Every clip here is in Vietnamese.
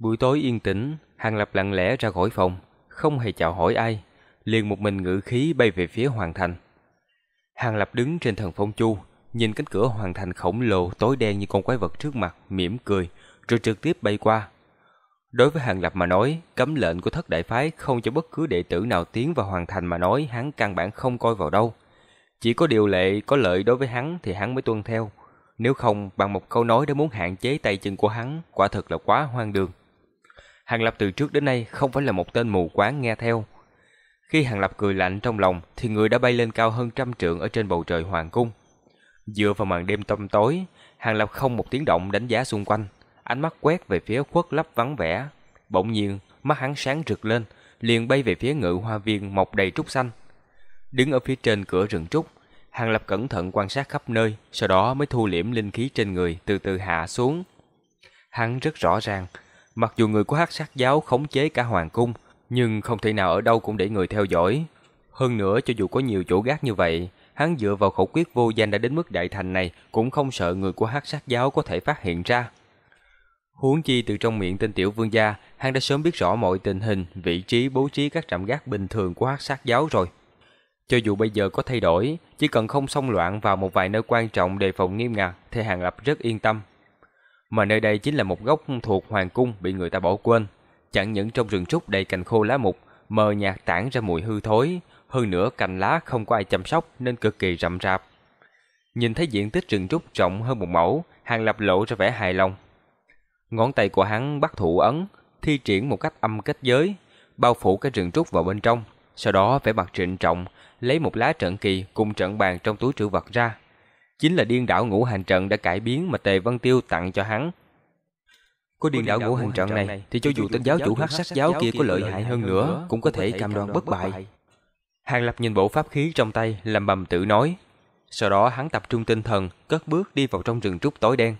Buổi tối yên tĩnh, Hàng Lập lặng lẽ ra khỏi phòng, không hề chào hỏi ai, liền một mình ngự khí bay về phía hoàng thành. Hàng Lập đứng trên thần phong chu, nhìn cánh cửa hoàng thành khổng lồ tối đen như con quái vật trước mặt, mỉm cười, rồi trực tiếp bay qua. Đối với Hàng Lập mà nói, cấm lệnh của thất đại phái không cho bất cứ đệ tử nào tiến vào hoàng thành mà nói hắn căn bản không coi vào đâu. Chỉ có điều lệ có lợi đối với hắn thì hắn mới tuân theo. Nếu không, bằng một câu nói đã muốn hạn chế tay chân của hắn, quả thật là quá hoang đường. Hàng Lập từ trước đến nay không phải là một tên mù quáng nghe theo. Khi Hàng Lập cười lạnh trong lòng thì người đã bay lên cao hơn trăm trượng ở trên bầu trời hoàng cung. Dựa vào màn đêm tăm tối, Hàng Lập không một tiếng động đánh giá xung quanh, ánh mắt quét về phía khuất lấp vắng vẻ. Bỗng nhiên, mắt hắn sáng rực lên, liền bay về phía ngự hoa viên mọc đầy trúc xanh. Đứng ở phía trên cửa rừng trúc, Hàng Lập cẩn thận quan sát khắp nơi, sau đó mới thu liễm linh khí trên người từ từ hạ xuống. Hắn rất rõ ràng, mặc dù người của hắc sát giáo khống chế cả hoàng cung, nhưng không thể nào ở đâu cũng để người theo dõi. Hơn nữa cho dù có nhiều chỗ gác như vậy, hắn dựa vào khẩu quyết vô danh đã đến mức đại thành này cũng không sợ người của hắc sát giáo có thể phát hiện ra. Huống chi từ trong miệng tên tiểu vương gia, hắn đã sớm biết rõ mọi tình hình, vị trí bố trí các trạm gác bình thường của hắc sát giáo rồi. Cho dù bây giờ có thay đổi, chỉ cần không xông loạn vào một vài nơi quan trọng đề phòng nghiêm ngặt, thì Hàng Lập rất yên tâm. Mà nơi đây chính là một góc thuộc hoàng cung bị người ta bỏ quên. Chẳng những trong rừng trúc đầy cành khô lá mục, mờ nhạt tản ra mùi hư thối, hơn nữa cành lá không có ai chăm sóc nên cực kỳ rậm rạp. Nhìn thấy diện tích rừng trúc rộng hơn một mẫu, Hàng Lập lộ ra vẻ hài lòng. Ngón tay của hắn bắt thủ ấn, thi triển một cách âm kết giới, bao phủ cái rừng trúc vào bên trong, sau đó vẻ mặt trịnh trọng, lấy một lá trận kỳ cùng trận bàn trong túi trữ vật ra. Chính là điên đảo ngũ hành trận đã cải biến mà Tề Vân Tiêu tặng cho hắn. Có điên đảo ngũ hành trận này thì cho dù tên giáo chủ hắc sắc giáo kia có lợi hại hơn nữa cũng có thể cam đoan bất bại. Hàng Lập nhìn bộ pháp khí trong tay làm bầm tự nói. Sau đó hắn tập trung tinh thần, cất bước đi vào trong rừng trúc tối đen.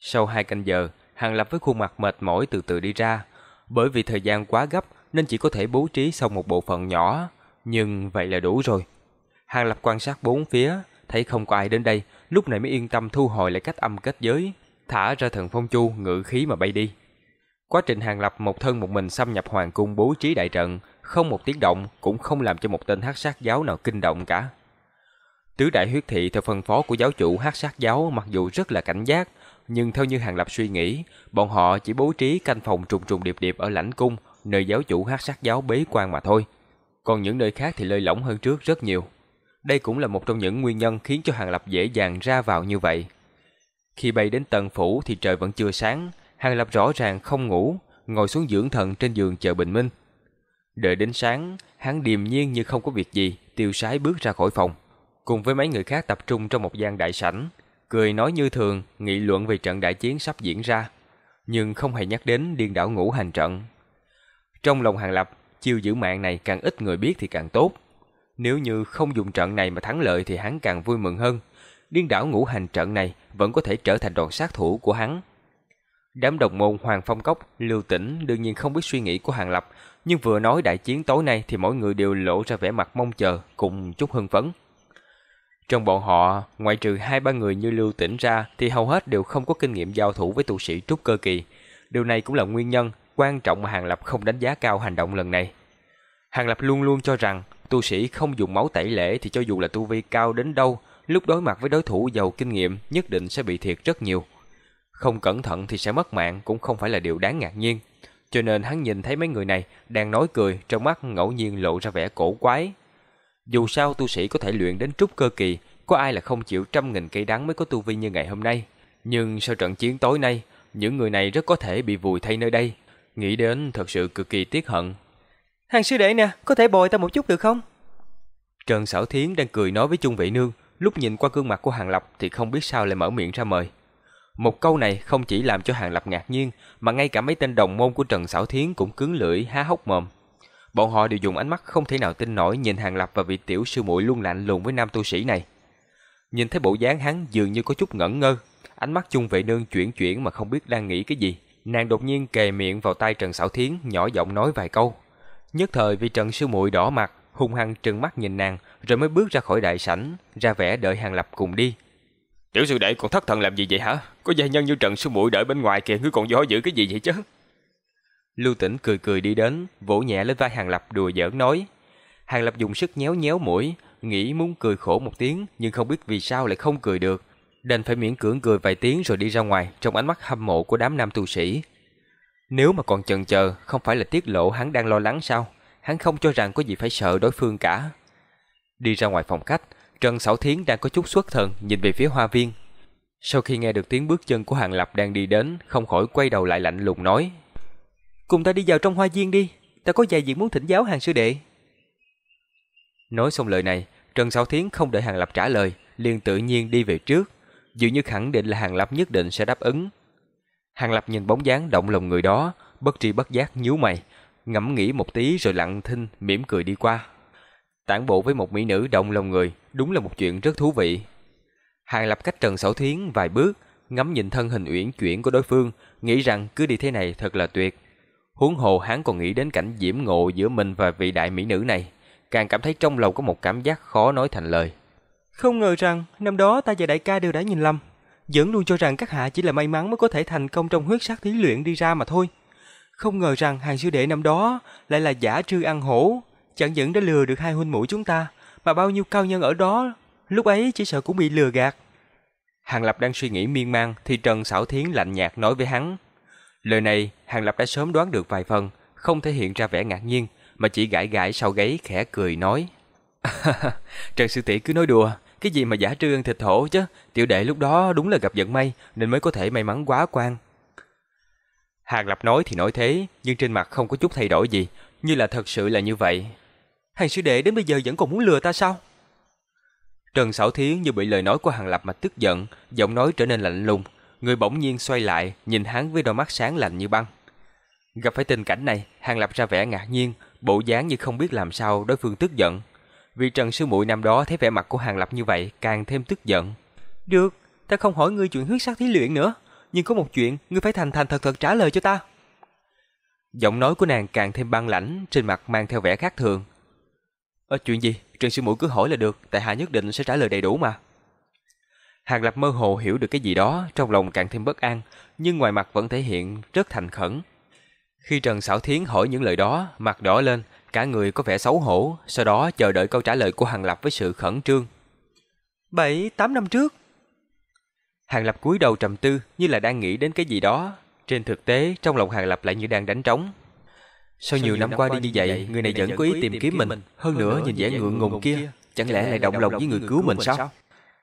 Sau hai canh giờ, Hàng Lập với khuôn mặt mệt mỏi từ từ đi ra. Bởi vì thời gian quá gấp nên chỉ có thể bố trí xong một bộ phận nhỏ, nhưng vậy là đủ rồi. Hàng Lập quan sát bốn phía, thấy không có ai đến đây, lúc này mới yên tâm thu hồi lại cách âm kết giới, thả ra thần phong chu ngự khí mà bay đi. Quá trình Hàng Lập một thân một mình xâm nhập hoàng cung bố trí đại trận, không một tiếng động cũng không làm cho một tên hắc sát giáo nào kinh động cả. Tứ đại huyết thị theo phân phó của giáo chủ hắc sát giáo mặc dù rất là cảnh giác, nhưng theo như Hàng Lập suy nghĩ, bọn họ chỉ bố trí canh phòng trùng trùng điệp điệp ở lãnh cung, nơi giáo chủ hắc sát giáo bế quan mà thôi. Còn những nơi khác thì lơi lỏng hơn trước rất nhiều. Đây cũng là một trong những nguyên nhân khiến cho Hàng Lập dễ dàng ra vào như vậy. Khi bay đến tầng phủ thì trời vẫn chưa sáng, Hàng Lập rõ ràng không ngủ, ngồi xuống dưỡng thần trên giường chờ bình minh. Đợi đến sáng, hắn điềm nhiên như không có việc gì, tiêu sái bước ra khỏi phòng. Cùng với mấy người khác tập trung trong một gian đại sảnh, cười nói như thường, nghị luận về trận đại chiến sắp diễn ra, nhưng không hề nhắc đến điên đảo ngũ hành trận. Trong lòng Hàng Lập, chiêu giữ mạng này càng ít người biết thì càng tốt. Nếu như không dùng trận này mà thắng lợi thì hắn càng vui mừng hơn. Điên đảo ngũ hành trận này vẫn có thể trở thành đòn sát thủ của hắn. Đám đồng môn Hoàng Phong Cốc, Lưu Tĩnh đương nhiên không biết suy nghĩ của Hàng Lập, nhưng vừa nói đại chiến tối nay thì mỗi người đều lộ ra vẻ mặt mong chờ cùng chút hưng phấn. Trong bọn họ, ngoại trừ hai ba người như Lưu Tĩnh ra thì hầu hết đều không có kinh nghiệm giao thủ với tu sĩ trúc cơ kỳ. Điều này cũng là nguyên nhân quan trọng mà Hàng Lập không đánh giá cao hành động lần này. Hàng Lập luôn luôn cho rằng tu sĩ không dùng máu tẩy lễ thì cho dù là tu vi cao đến đâu, lúc đối mặt với đối thủ giàu kinh nghiệm nhất định sẽ bị thiệt rất nhiều. Không cẩn thận thì sẽ mất mạng cũng không phải là điều đáng ngạc nhiên. Cho nên hắn nhìn thấy mấy người này đang nói cười, trong mắt ngẫu nhiên lộ ra vẻ cổ quái. Dù sao tu sĩ có thể luyện đến trúc cơ kỳ, có ai là không chịu trăm nghìn cây đắng mới có tu vi như ngày hôm nay. Nhưng sau trận chiến tối nay, những người này rất có thể bị vùi thay nơi đây. Nghĩ đến thật sự cực kỳ tiếc hận. Hàng sư đệ nè, có thể bồi ta một chút được không? Trần Sảo Thiến đang cười nói với Trung Vị Nương, lúc nhìn qua gương mặt của Hàng Lập thì không biết sao lại mở miệng ra mời. Một câu này không chỉ làm cho Hàng Lập ngạc nhiên, mà ngay cả mấy tên đồng môn của Trần Sảo Thiến cũng cứng lưỡi há hốc mồm. Bọn họ đều dùng ánh mắt không thể nào tin nổi nhìn Hàng Lập và vị tiểu sư muội luôn lạnh lùng với nam tu sĩ này. Nhìn thấy bộ dáng hắn dường như có chút ngẩn ngơ, ánh mắt Trung Vệ Nương chuyển chuyển mà không biết đang nghĩ cái gì. Nàng đột nhiên kề miệng vào tay Trần Sảo Thiến, nhỏ giọng nói vài câu. Nhất thời vì Trần sư muội đỏ mặt, hung hăng trừng mắt nhìn nàng, rồi mới bước ra khỏi đại sảnh, ra vẻ đợi Hàng Lập cùng đi. Tiểu sư đệ còn thất thần làm gì vậy hả? Có gia nhân như Trần sư muội đợi bên ngoài kìa, ngươi còn do dự cái gì vậy chứ? Lưu Tĩnh cười cười đi đến, vỗ nhẹ lên vai Hàng Lập đùa giỡn nói. Hàng Lập dùng sức nhéo nhéo mũi, nghĩ muốn cười khổ một tiếng nhưng không biết vì sao lại không cười được. Đành phải miễn cưỡng cười vài tiếng rồi đi ra ngoài trong ánh mắt hâm mộ của đám nam tu sĩ. Nếu mà còn chần chờ, không phải là tiết lộ hắn đang lo lắng sao? Hắn không cho rằng có gì phải sợ đối phương cả. Đi ra ngoài phòng khách, Trần Sảo Thiến đang có chút xuất thần nhìn về phía hoa viên. Sau khi nghe được tiếng bước chân của Hàng Lập đang đi đến, không khỏi quay đầu lại lạnh lùng nói. Cùng ta đi vào trong hoa viên đi, ta có vài việc muốn thỉnh giáo hàng sư đệ. Nói xong lời này, Trần Sảo Thiến không đợi Hàng Lập trả lời, liền tự nhiên đi về trước, dường như khẳng định là Hàng Lập nhất định sẽ đáp ứng. Hàng Lập nhìn bóng dáng động lòng người đó, bất tri bất giác nhíu mày, ngẫm nghĩ một tí rồi lặng thinh mỉm cười đi qua. Tản bộ với một mỹ nữ động lòng người, đúng là một chuyện rất thú vị. Hàng Lập cách Trần Sảo Thiến vài bước, ngắm nhìn thân hình uyển chuyển của đối phương, nghĩ rằng cứ đi thế này thật là tuyệt. Huống hồ hắn còn nghĩ đến cảnh diễm ngộ giữa mình và vị đại mỹ nữ này, càng cảm thấy trong lòng có một cảm giác khó nói thành lời. Không ngờ rằng năm đó ta và đại ca đều đã nhìn lầm, vẫn luôn cho rằng các hạ chỉ là may mắn mới có thể thành công trong huyết sắc thí luyện đi ra mà thôi. Không ngờ rằng hàng sư đệ năm đó lại là giả trư ăn hổ, chẳng những đã lừa được hai huynh muội chúng ta, mà bao nhiêu cao nhân ở đó lúc ấy chỉ sợ cũng bị lừa gạt. Hàng Lập đang suy nghĩ miên man thì Trần Sảo Thiến lạnh nhạt nói với hắn. Lời này Hàng Lập đã sớm đoán được vài phần, không thể hiện ra vẻ ngạc nhiên, mà chỉ gãi gãi sau gáy khẽ cười nói. Trần Sư Tỷ cứ nói đùa, cái gì mà giả trư ăn thịt thổ chứ, tiểu đệ lúc đó đúng là gặp vận may nên mới có thể may mắn quá quan. Hàng Lập nói thì nói thế, nhưng trên mặt không có chút thay đổi gì, như là thật sự là như vậy. Hàng sư đệ đến bây giờ vẫn còn muốn lừa ta sao? Trần Sảo Thiến như bị lời nói của Hàng Lập mà tức giận, giọng nói trở nên lạnh lùng, người bỗng nhiên xoay lại, nhìn hắn với đôi mắt sáng lạnh như băng. Gặp phải tình cảnh này, Hàng Lập ra vẻ ngạc nhiên, bộ dáng như không biết làm sao đối phương tức giận. Vì Trần Sư Muội năm đó thấy vẻ mặt của Hàng Lập như vậy, càng thêm tức giận. Được, ta không hỏi ngươi chuyện huyết sắc thí luyện nữa, nhưng có một chuyện, ngươi phải thành thành thật thật trả lời cho ta. Giọng nói của nàng càng thêm băng lãnh, trên mặt mang theo vẻ khác thường. Ờ, chuyện gì? Trần Sư Muội cứ hỏi là được, tại hạ nhất định sẽ trả lời đầy đủ mà. Hàng Lập mơ hồ hiểu được cái gì đó, trong lòng càng thêm bất an, nhưng ngoài mặt vẫn thể hiện rất thành khẩn. Khi Trần Sảo Thiến hỏi những lời đó, mặt đỏ lên, cả người có vẻ xấu hổ, sau đó chờ đợi câu trả lời của Hàng Lập với sự khẩn trương. Bảy, tám năm trước. Hàng Lập cúi đầu trầm tư như là đang nghĩ đến cái gì đó. Trên thực tế, trong lòng Hàng Lập lại như đang đánh trống. Sau nhiều năm qua đi như vậy, người này vẫn có ý tìm kiếm mình. Hơn nữa, nhìn vẻ ngượng ngùng kia, chẳng lẽ lại động lòng với người cứu mình sao?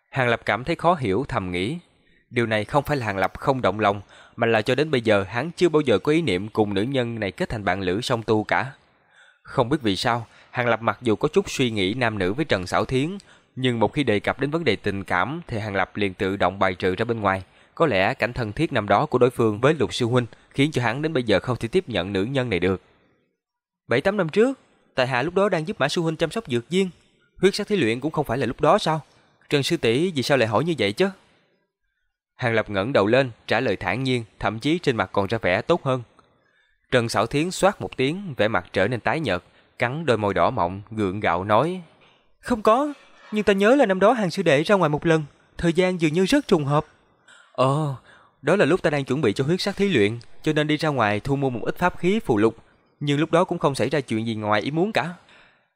Hàng Lập cảm thấy khó hiểu thầm nghĩ. Điều này không phải là Hàng Lập không động lòng, mà là cho đến bây giờ hắn chưa bao giờ có ý niệm cùng nữ nhân này kết thành bạn lữ song tu cả. Không biết vì sao, Hàng Lập mặc dù có chút suy nghĩ nam nữ với Trần Sảo Thiến, nhưng một khi đề cập đến vấn đề tình cảm thì Hàng Lập liền tự động bài trừ ra bên ngoài. Có lẽ cảnh thân thiết năm đó của đối phương với Lục Sư Huynh khiến cho hắn đến bây giờ không thể tiếp nhận nữ nhân này được. Bảy tám năm trước, Tài Hạ lúc đó đang giúp Mã Sư Huynh chăm sóc dược viên. Huyết sắc thí luyện cũng không phải là lúc đó sao? Trần Sư tỷ vì sao lại hỏi như vậy chứ? Hàng Lập ngẩng đầu lên, trả lời thản nhiên, thậm chí trên mặt còn ra vẻ tốt hơn. Trần Sảo Thiến xoát một tiếng, vẻ mặt trở nên tái nhợt, cắn đôi môi đỏ mọng, gượng gạo nói: "Không có, nhưng ta nhớ là năm đó hàng sư đệ ra ngoài một lần, thời gian dường như rất trùng hợp." "Ờ, đó là lúc ta đang chuẩn bị cho huyết sắc thí luyện, cho nên đi ra ngoài thu mua một ít pháp khí phù lục, nhưng lúc đó cũng không xảy ra chuyện gì ngoài ý muốn cả."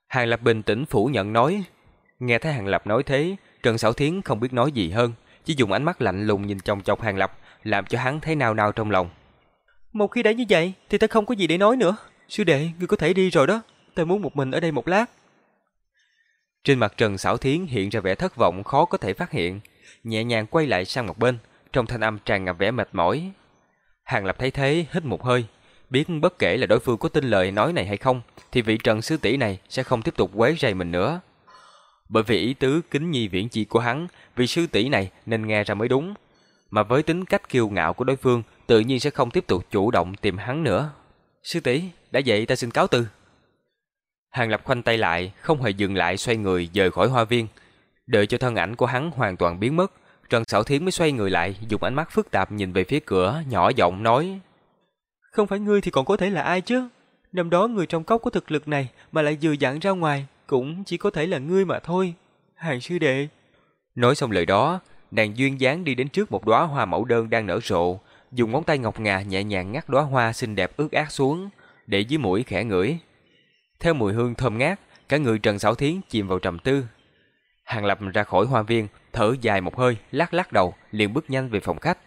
Hàng Lập bình tĩnh phủ nhận nói. Nghe thấy Hàng Lập nói thế, Trần Sảo Thiến không biết nói gì hơn, chỉ dùng ánh mắt lạnh lùng nhìn chòng chọc Hàng Lập, làm cho hắn thấy nao nao trong lòng. Một khi đã như vậy thì ta không có gì để nói nữa. Sư đệ, ngươi có thể đi rồi đó tôi muốn một mình ở đây một lát. Trên mặt Trần Sảo Thiến hiện ra vẻ thất vọng khó có thể phát hiện, nhẹ nhàng quay lại sang một bên, trong thanh âm tràn ngập vẻ mệt mỏi. Hàng Lập thấy thế, hít một hơi, biết bất kể là đối phương có tin lời nói này hay không, thì vị Trần sư tỷ này sẽ không tiếp tục quấy rầy mình nữa. Bởi vì ý tứ kính nhi viễn chi của hắn, vị sư tỷ này nên nghe ra mới đúng. Mà với tính cách kiêu ngạo của đối phương, tự nhiên sẽ không tiếp tục chủ động tìm hắn nữa. Sư tỷ, đã vậy ta xin cáo từ. Hàng Lập khoanh tay lại, không hề dừng lại xoay người rời khỏi hoa viên. Đợi cho thân ảnh của hắn hoàn toàn biến mất, Trần Sảo Thiến mới xoay người lại, dùng ánh mắt phức tạp nhìn về phía cửa, nhỏ giọng nói. Không phải ngươi thì còn có thể là ai chứ? Năm đó người trong cốc có thực lực này mà lại vừa dặn ra ngoài, cũng chỉ có thể là ngươi mà thôi. Hàng sư đệ. Nói xong lời đó, nàng duyên dáng đi đến trước một đóa hoa mẫu đơn đang nở rộ, dùng ngón tay ngọc ngà nhẹ nhàng ngắt đóa hoa xinh đẹp ướt át xuống, để dưới mũi khẽ ngửi. Theo mùi hương thơm ngát, cả người Trần Sảo Thiến chìm vào trầm tư. Hàng Lập ra khỏi hoa viên, thở dài một hơi, lắc lắc đầu, liền bước nhanh về phòng khách.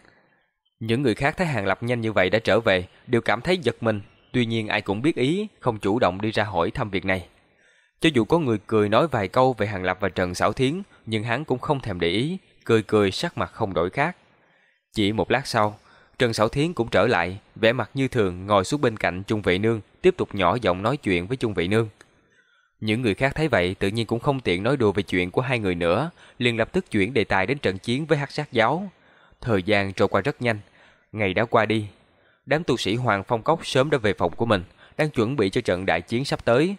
Những người khác thấy Hàng Lập nhanh như vậy đã trở về, đều cảm thấy giật mình, tuy nhiên ai cũng biết ý, không chủ động đi ra hỏi thăm việc này. Cho dù có người cười nói vài câu về Hàng Lập và Trần Sảo Thiến, nhưng hắn cũng không thèm để ý, cười cười sắc mặt không đổi khác. Chỉ một lát sau, Trần Sảo Thiến cũng trở lại, vẻ mặt như thường ngồi xuống bên cạnh Trung Vị Nương, tiếp tục nhỏ giọng nói chuyện với Trung Vị Nương. Những người khác thấy vậy tự nhiên cũng không tiện nói đùa về chuyện của hai người nữa, liền lập tức chuyển đề tài đến trận chiến với hắc sát giáo. Thời gian trôi qua rất nhanh, ngày đã qua đi. Đám tu sĩ Hoàng Phong Cốc sớm đã về phòng của mình, đang chuẩn bị cho trận đại chiến sắp tới.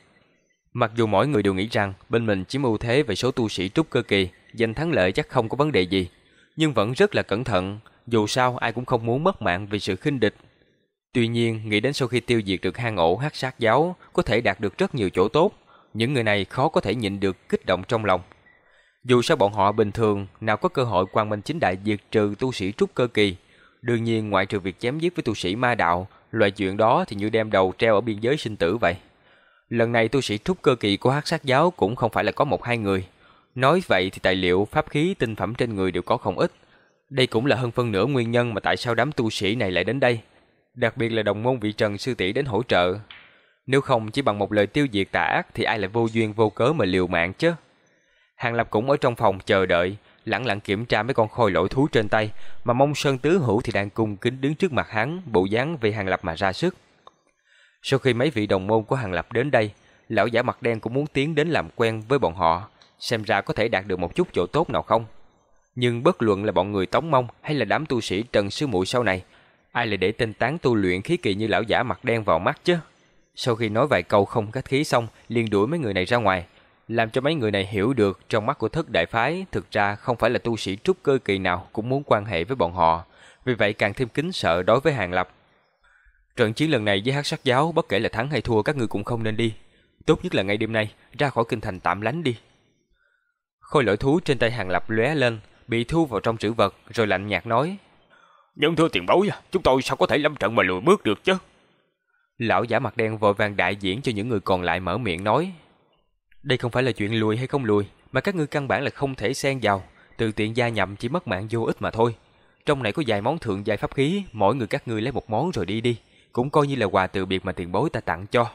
Mặc dù mỗi người đều nghĩ rằng bên mình chiếm ưu thế về số tu sĩ trúc cơ kỳ, giành thắng lợi chắc không có vấn đề gì, nhưng vẫn rất là cẩn thận, dù sao ai cũng không muốn mất mạng vì sự khinh địch. Tuy nhiên, nghĩ đến sau khi tiêu diệt được hang ổ hắc sát giáo, có thể đạt được rất nhiều chỗ tốt, những người này khó có thể nhịn được kích động trong lòng. Dù sao bọn họ bình thường nào có cơ hội quang minh chính đại diệt trừ tu sĩ trúc cơ kỳ, đương nhiên ngoại trừ việc chém giết với tu sĩ ma đạo, loại chuyện đó thì như đem đầu treo ở biên giới sinh tử vậy. Lần này tu sĩ trúc cơ kỳ của hắc sát giáo cũng không phải là có một hai người. Nói vậy thì tài liệu, pháp khí, tinh phẩm trên người đều có không ít. Đây cũng là hơn phân nửa nguyên nhân mà tại sao đám tu sĩ này lại đến đây. Đặc biệt là đồng môn vị Trần Sư tỷ đến hỗ trợ. Nếu không chỉ bằng một lời tiêu diệt tà ác thì ai lại vô duyên vô cớ mà liều mạng chứ. Hàng Lập cũng ở trong phòng chờ đợi, lặng lặng kiểm tra mấy con khôi lỗi thú trên tay, mà mông sơn tứ hữu thì đang cung kính đứng trước mặt hắn, bộ dáng vì Hàng Lập mà ra sức. Sau khi mấy vị đồng môn của Hàng Lập đến đây, lão giả mặt đen cũng muốn tiến đến làm quen với bọn họ, xem ra có thể đạt được một chút chỗ tốt nào không. Nhưng bất luận là bọn người Tống Mông hay là đám tu sĩ Trần Sư Muội sau này, ai lại để tên tán tu luyện khí kỳ như lão giả mặt đen vào mắt chứ? Sau khi nói vài câu không cách khí xong, liền đuổi mấy người này ra ngoài, làm cho mấy người này hiểu được trong mắt của thất đại phái thực ra không phải là tu sĩ trúc cơ kỳ nào cũng muốn quan hệ với bọn họ, vì vậy càng thêm kính sợ đối với Hàng Lập. Trận chiến lần này với hắc sắc giáo bất kể là thắng hay thua các người cũng không nên đi, tốt nhất là ngay đêm nay ra khỏi kinh thành tạm lánh đi. Khôi lỗi thú trên tay Hàng Lập lóe lên, bị thu vào trong trữ vật rồi lạnh nhạt nói: "Nhưng thưa tiền bối, chúng tôi sao có thể lâm trận mà lùi bước được chứ?" Lão giả mặt đen vội vàng đại diễn cho những người còn lại mở miệng nói. Đây không phải là chuyện lùi hay không lùi, mà các ngươi căn bản là không thể xen vào, từ tiện gia nhậm chỉ mất mạng vô ích mà thôi. Trong này có vài món thượng giai pháp khí, mỗi người các ngươi lấy một món rồi đi đi, cũng coi như là quà từ biệt mà tiền bối ta tặng cho.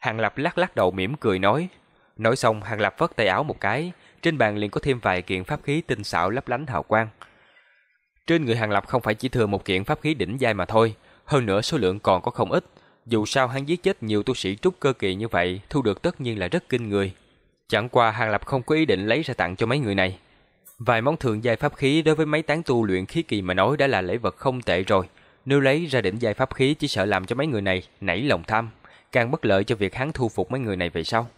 Hàng Lập lắc lắc đầu mỉm cười nói. Nói xong, Hàng Lập vất tay áo một cái, trên bàn liền có thêm vài kiện pháp khí tinh xảo lấp lánh hào quang. Trên người Hàng Lập không phải chỉ thừa một kiện pháp khí đỉnh giai mà thôi, hơn nữa số lượng còn có không ít. Dù sao hắn giết chết nhiều tu sĩ trúc cơ kỳ như vậy, thu được tất nhiên là rất kinh người. Chẳng qua Hàng Lập không có ý định lấy ra tặng cho mấy người này. Vài món thượng giai pháp khí đối với mấy tán tu luyện khí kỳ mà nói đã là lễ vật không tệ rồi. Nếu lấy ra đỉnh giai pháp khí chỉ sợ làm cho mấy người này nảy lòng tham, càng bất lợi cho việc hắn thu phục mấy người này về sau.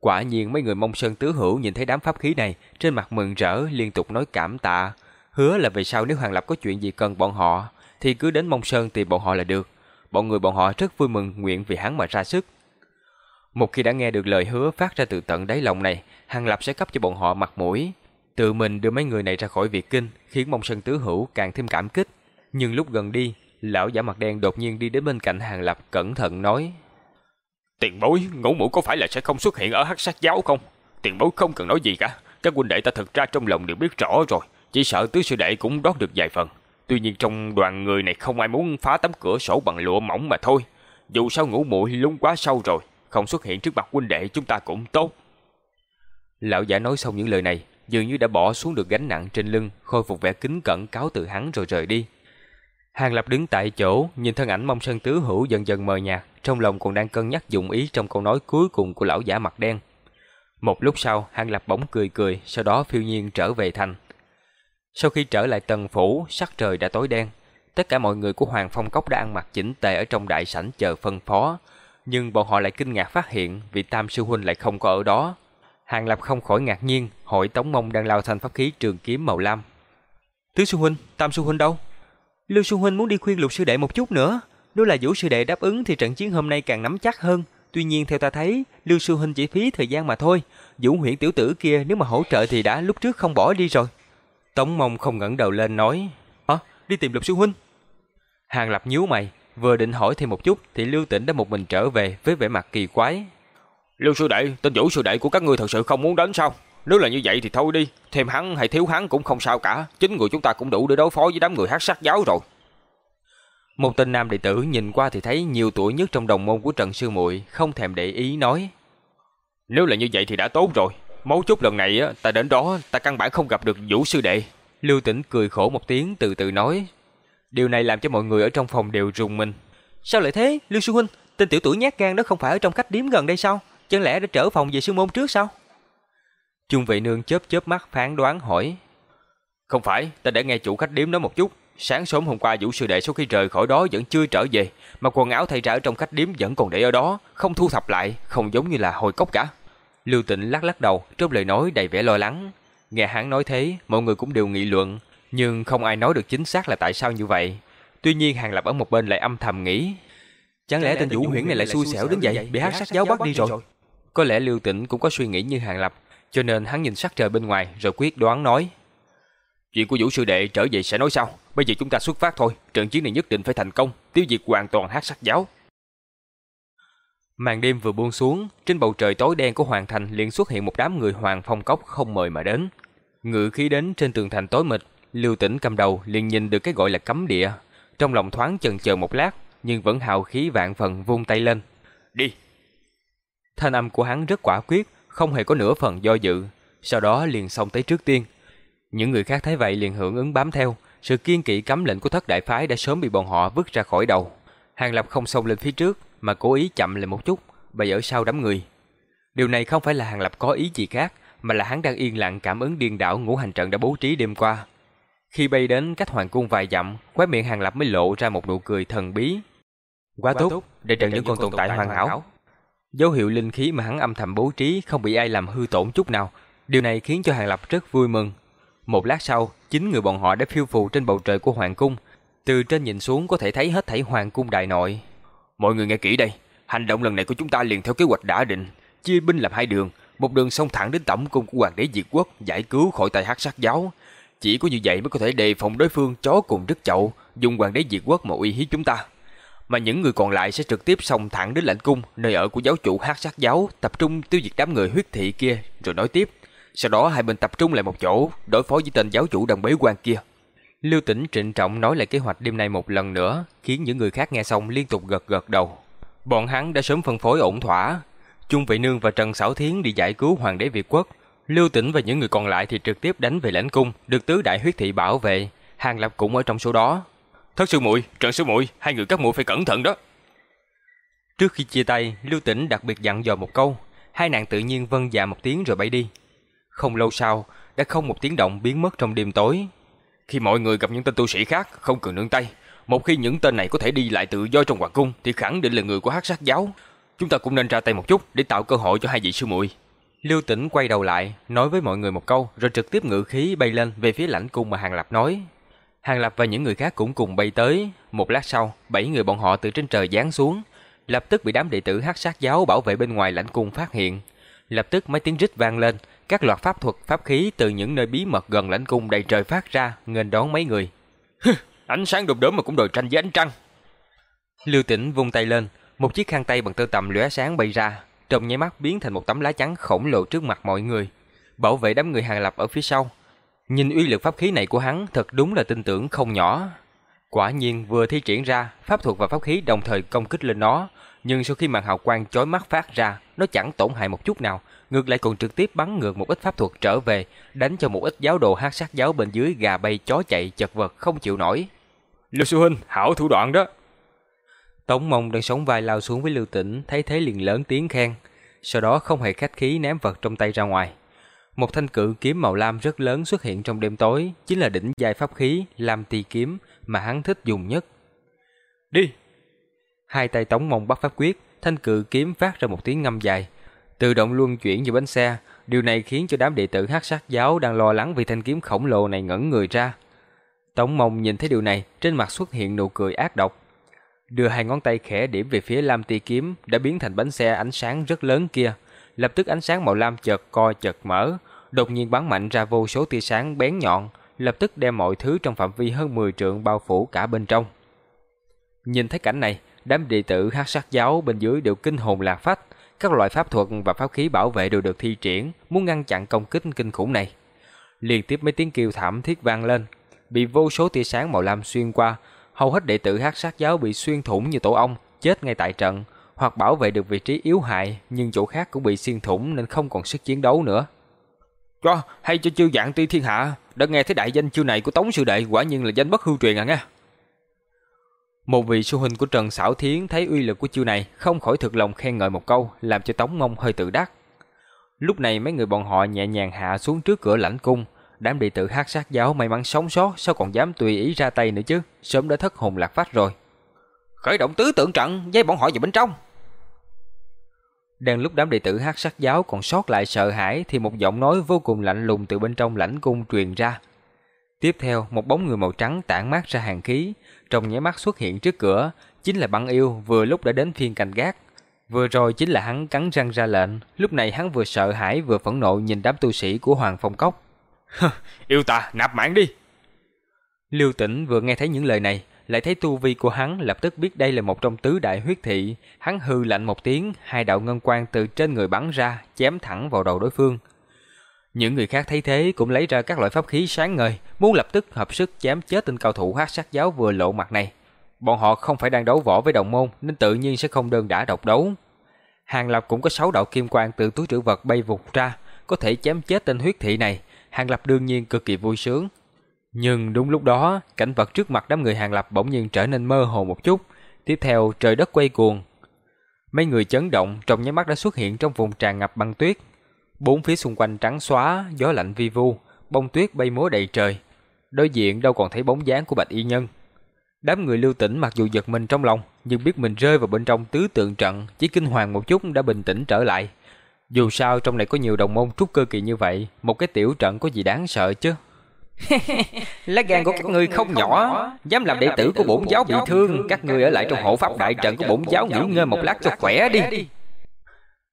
Quả nhiên mấy người mông sơn tứ hữu nhìn thấy đám pháp khí này, trên mặt mừng rỡ liên tục nói cảm tạ, hứa là về sau nếu hoàng Lập có chuyện gì cần bọn họ, thì cứ đến Mông Sơn tìm bọn họ là được. Bọn người bọn họ rất vui mừng nguyện vì hắn mà ra sức. Một khi đã nghe được lời hứa phát ra từ tận đáy lòng này, Hàng Lập sẽ cấp cho bọn họ mặt mũi, tự mình đưa mấy người này ra khỏi Việt Kinh, khiến Mông Sơn Tứ Hữu càng thêm cảm kích. Nhưng lúc gần đi, lão giả mặt đen đột nhiên đi đến bên cạnh Hàng Lập cẩn thận nói: "Tiền bối, ngũ mũ có phải là sẽ không xuất hiện ở Hắc Sát giáo không? Tiền bối không cần nói gì cả, các huynh đệ ta thực ra trong lòng đều biết rõ rồi, chỉ sợ tứ sư đệ cũng đoán được vài phần." Tuy nhiên trong đoàn người này không ai muốn phá tấm cửa sổ bằng lụa mỏng mà thôi. Dù sao ngủ muội lún quá sâu rồi, không xuất hiện trước mặt huynh đệ chúng ta cũng tốt. Lão giả nói xong những lời này, dường như đã bỏ xuống được gánh nặng trên lưng, khôi phục vẻ kính cẩn cáo từ hắn rồi rời đi. Hàng Lập đứng tại chỗ, nhìn thân ảnh mông sơn tứ hữu dần dần mờ nhạt, trong lòng còn đang cân nhắc dụng ý trong câu nói cuối cùng của lão giả mặt đen. Một lúc sau, Hàng Lập bỗng cười cười, sau đó phiêu nhiên trở về thành. Sau khi trở lại tần phủ, sắc trời đã tối đen. Tất cả mọi người của Hoàng Phong Cốc đã ăn mặc chỉnh tề ở trong đại sảnh chờ phân phó. Nhưng bọn họ lại kinh ngạc phát hiện vị Tam Sư Huynh lại không có ở đó. Hàng Lập không khỏi ngạc nhiên, hỏi Tống Mông đang lao thành pháp khí trường kiếm màu lam. Tứ Sư Huynh, Tam Sư Huynh đâu? Lưu Sư Huynh muốn đi khuyên lục sư đệ một chút nữa. Nếu là vũ sư đệ đáp ứng thì trận chiến hôm nay càng nắm chắc hơn. Tuy nhiên theo ta thấy, Lưu Sư Huynh chỉ phí thời gian mà thôi. Vũ huyện tiểu tử kia nếu mà hỗ trợ thì đã lúc trước không bỏ đi rồi. Tống Mông không ngẩng đầu lên nói, Hả? Đi tìm Lục Sư Huynh? Hàng Lập nhíu mày, vừa định hỏi thêm một chút thì Lưu Tĩnh đã một mình trở về với vẻ mặt kỳ quái. Lưu sư đệ, tên vũ sư đệ của các ngươi thật sự không muốn đến sao? Nếu là như vậy thì thôi đi, thêm hắn hay thiếu hắn cũng không sao cả, chính người chúng ta cũng đủ để đối phó với đám người hát sát giáo rồi. Một tên nam đệ tử nhìn qua thì thấy nhiều tuổi nhất trong đồng môn của Trần Sư Muội, không thèm để ý nói: "Nếu là như vậy thì đã tốt rồi, mấu chốt lần này á, ta đến đó ta căn bản không gặp được Vũ sư đệ." Lưu Tĩnh cười khổ một tiếng từ từ nói: Điều này làm cho mọi người ở trong phòng đều rùng mình. Sao lại thế, Lưu Sư Huynh? Tên tiểu tử nhát gan đó không phải ở trong khách điếm gần đây sao? Chẳng lẽ đã trở phòng về sư môn trước sao? Trung vị nương chớp chớp mắt phán đoán hỏi. Không phải, ta đã nghe chủ khách điếm nói một chút. Sáng sớm hôm qua vũ sư đệ sau khi rời khỏi đó vẫn chưa trở về, mà quần áo thay ra ở trong khách điếm vẫn còn để ở đó, không thu thập lại, không giống như là hồi cốc cả. Lưu Tịnh lắc lắc đầu, trong lời nói đầy vẻ lo lắng. Nghe hắn nói thế, mọi người cũng đều nghị luận, nhưng không ai nói được chính xác là tại sao như vậy. Tuy nhiên Hàng Lập ở một bên lại âm thầm nghĩ, chẳng lẽ tên Vũ Huyễn này lại xui xẻo đến vậy, bị hắc sát giáo bắt đi rồi. Có lẽ Lưu Tĩnh cũng có suy nghĩ như Hàng Lập, cho nên hắn nhìn sắc trời bên ngoài rồi quyết đoán nói: Chuyện của Vũ sư đệ trở về sẽ nói sau, bây giờ chúng ta xuất phát thôi, trận chiến này nhất định phải thành công, tiêu diệt hoàn toàn hắc sắc giáo. Màn đêm vừa buông xuống, trên bầu trời tối đen của hoàng thành liền xuất hiện một đám người hoàng phong cốc không mời mà đến. Ngự khí đến trên tường thành tối mịt, Lưu Tĩnh cầm đầu liền nhìn được cái gọi là cấm địa, trong lòng thoáng chần chờ một lát, nhưng vẫn hào khí vạn phần vung tay lên. Đi! Thanh âm của hắn rất quả quyết, không hề có nửa phần do dự, sau đó liền xông tới trước tiên. Những người khác thấy vậy liền hưởng ứng bám theo, sự kiên kỵ cấm lệnh của thất đại phái đã sớm bị bọn họ vứt ra khỏi đầu. Hàng Lập không xông lên phía trước, mà cố ý chậm lại một chút, bày ở sau đám người. Điều này không phải là Hàng Lập có ý gì khác, mà là hắn đang yên lặng cảm ứng điên đảo ngũ hành trận đã bố trí đêm qua. Khi bay đến cách hoàng cung vài dặm, khóe miệng Hàng Lập mới lộ ra một nụ cười thần bí. Quá, Quá tốt, để trận những con tồn tại hoàn hảo. Dấu hiệu linh khí mà hắn âm thầm bố trí không bị ai làm hư tổn chút nào. Điều này khiến cho Hàng Lập rất vui mừng. Một lát sau, chính người bọn họ đã phiêu phù trên bầu trời của hoàng cung. Từ trên nhìn xuống có thể thấy hết thảy hoàng cung đại nội. Mọi người nghe kỹ đây, hành động lần này của chúng ta liền theo kế hoạch đã định, chia binh làm hai đường, một đường xông thẳng đến tổng cung của hoàng đế Diệt Quốc giải cứu khỏi tay hắc sát giáo. Chỉ có như vậy mới có thể đề phòng đối phương chó cùng rất chậu, dùng hoàng đế Diệt Quốc mà uy hiếp chúng ta. Mà những người còn lại sẽ trực tiếp xông thẳng đến lãnh cung, nơi ở của giáo chủ hắc sát giáo, tập trung tiêu diệt đám người huyết thị kia, rồi nói tiếp. Sau đó hai bên tập trung lại một chỗ, đối phó với tên giáo chủ đồng bế quan kia. Lưu Tĩnh trịnh trọng nói lại kế hoạch đêm nay một lần nữa, khiến những người khác nghe xong liên tục gật gật đầu. Bọn hắn đã sớm phân phối ổn thỏa, Trung Vị Nương và Trần Sảo Thiến đi giải cứu hoàng đế Việt Quốc. Lưu Tĩnh và những người còn lại thì trực tiếp đánh về lãnh cung, được tứ đại huyết thị bảo vệ. Hàng Lập cũng ở trong số đó. Thất sư muội, Trần sư muội, hai người các muội phải cẩn thận đó. Trước khi chia tay, Lưu Tĩnh đặc biệt dặn dò một câu, hai nàng tự nhiên vâng dạ một tiếng rồi bay đi. Không lâu sau, đã không một tiếng động biến mất trong đêm tối. Khi mọi người gặp những tên tu sĩ khác, không cần nương tay. Một khi những tên này có thể đi lại tự do trong hoàng cung, thì khẳng định là người của hắc sát giáo. Chúng ta cũng nên ra tay một chút để tạo cơ hội cho hai vị sư muội. Lưu Tĩnh quay đầu lại, nói với mọi người một câu, rồi trực tiếp ngự khí bay lên về phía lãnh cung mà Hàng Lập nói. Hàng Lập và những người khác cũng cùng bay tới. Một lát sau, bảy người bọn họ từ trên trời giáng xuống, lập tức bị đám đệ tử hắc sát giáo bảo vệ bên ngoài lãnh cung phát hiện. Lập tức mấy tiếng rít vang lên, các loạt pháp thuật, pháp khí từ những nơi bí mật gần lãnh cung đầy trời phát ra, nghênh đón mấy người. ánh sáng đom đóm mà cũng đòi tranh với ánh trăng. Lưu Tĩnh vung tay lên, một chiếc khăn tay bằng tơ tằm lóe sáng bay ra, trong nháy mắt biến thành một tấm lá chắn khổng lồ trước mặt mọi người, bảo vệ đám người hàng lập ở phía sau. Nhìn uy lực pháp khí này của hắn thật đúng là tin tưởng không nhỏ. Quả nhiên vừa thi triển ra, pháp thuật và pháp khí đồng thời công kích lên nó, nhưng sau khi màn hào quang chói mắt phát ra, nó chẳng tổn hại một chút nào, ngược lại còn trực tiếp bắn ngược một ít pháp thuật trở về, đánh cho một ít giáo đồ hát sát giáo bên dưới gà bay chó chạy chật vật không chịu nổi. Lưu sư huynh, hảo thủ đoạn đó. Tống Mông đang sống vai lao xuống với Lưu Tĩnh, thấy thế liền lớn tiếng khen, sau đó không hề khách khí ném vật trong tay ra ngoài. Một thanh cự kiếm màu lam rất lớn xuất hiện trong đêm tối, chính là đỉnh giai pháp khí Lam Ti kiếm mà hắn thích dùng nhất. Đi. Hai tay Tống Mông bắt pháp quyết, thanh cự kiếm phát ra một tiếng ngâm dài, tự động luân chuyển như bánh xe, điều này khiến cho đám đệ tử Hắc Sát giáo đang lo lắng vì thanh kiếm khổng lồ này ngẩn người ra. Tống Mông nhìn thấy điều này, trên mặt xuất hiện nụ cười ác độc, đưa hai ngón tay khẽ điểm về phía lam ti kiếm đã biến thành bánh xe ánh sáng rất lớn kia. Lập tức ánh sáng màu lam chợt co chợt mở, đột nhiên bắn mạnh ra vô số tia sáng bén nhọn, lập tức đem mọi thứ trong phạm vi hơn 10 trượng bao phủ cả bên trong. Nhìn thấy cảnh này, đám đệ tử hắc sát giáo bên dưới đều kinh hồn lạc phách, các loại pháp thuật và pháp khí bảo vệ đều được thi triển, muốn ngăn chặn công kích kinh khủng này. Liên tiếp mấy tiếng kêu thảm thiết vang lên, bị vô số tia sáng màu lam xuyên qua, hầu hết đệ tử hắc sát giáo bị xuyên thủng như tổ ong, chết ngay tại trận, hoặc bảo vệ được vị trí yếu hại, nhưng chỗ khác cũng bị xuyên thủng nên không còn sức chiến đấu nữa. Cho, hay cho chiêu dạng ti thiên hạ, đã nghe thấy đại danh chiêu này của Tống sư đệ quả nhiên là danh bất hư truyền à nghe. Một vị sư huynh của Trần Sảo Thiến thấy uy lực của chiêu này, không khỏi thực lòng khen ngợi một câu, làm cho Tống Mông hơi tự đắc. Lúc này mấy người bọn họ nhẹ nhàng hạ xuống trước cửa lãnh cung, đám đệ tử hát sát giáo may mắn sống sót sao còn dám tùy ý ra tay nữa chứ, sớm đã thất hồn lạc phách rồi. Khởi động tứ tượng trận, dây bọn họ vào bên trong. Đang lúc đám đệ tử hát sát giáo còn sót lại sợ hãi thì một giọng nói vô cùng lạnh lùng từ bên trong lãnh cung truyền ra. Tiếp theo, một bóng người màu trắng tản mát ra hàng khí, trong nháy mắt xuất hiện trước cửa, chính là băng yêu vừa lúc đã đến phiên canh gác. Vừa rồi chính là hắn cắn răng ra lệnh, lúc này hắn vừa sợ hãi vừa phẫn nộ nhìn đám tu sĩ của Hoàng Phong Cốc. yêu ta, nạp mạng đi! Lưu Tĩnh vừa nghe thấy những lời này, lại thấy tu vi của hắn lập tức biết đây là một trong tứ đại huyết thị, hắn hư lạnh một tiếng, hai đạo ngân quang từ trên người bắn ra, chém thẳng vào đầu đối phương. Những người khác thấy thế cũng lấy ra các loại pháp khí sáng ngời, muốn lập tức hợp sức chém chết tên cao thủ hắc sát giáo vừa lộ mặt này. Bọn họ không phải đang đấu võ với đồng môn nên tự nhiên sẽ không đơn đả độc đấu. Hàng Lập cũng có sáu đạo kim quang từ túi trữ vật bay vụt ra, có thể chém chết tên huyết thị này. Hàng Lập đương nhiên cực kỳ vui sướng. Nhưng đúng lúc đó, cảnh vật trước mặt đám người Hàng Lập bỗng nhiên trở nên mơ hồ một chút. Tiếp theo trời đất quay cuồng. Mấy người chấn động trong nháy mắt đã xuất hiện trong vùng tràn ngập băng tuyết. Bốn phía xung quanh trắng xóa, gió lạnh vi vu, bông tuyết bay múa đầy trời. Đối diện đâu còn thấy bóng dáng của Bạch Y Nhân. Đám người lưu tỉnh mặc dù giật mình trong lòng, nhưng biết mình rơi vào bên trong tứ tượng trận, chỉ kinh hoàng một chút đã bình tĩnh trở lại. Dù sao trong này có nhiều đồng môn trúc cơ kỳ như vậy, một cái tiểu trận có gì đáng sợ chứ? Lá gan của các ngươi không nhỏ, dám làm đệ tử của bổn giáo bị thương, các ngươi ở lại trong hộ pháp đại trận của bổn giáo nghỉ ngơi một lát cho khỏe đi.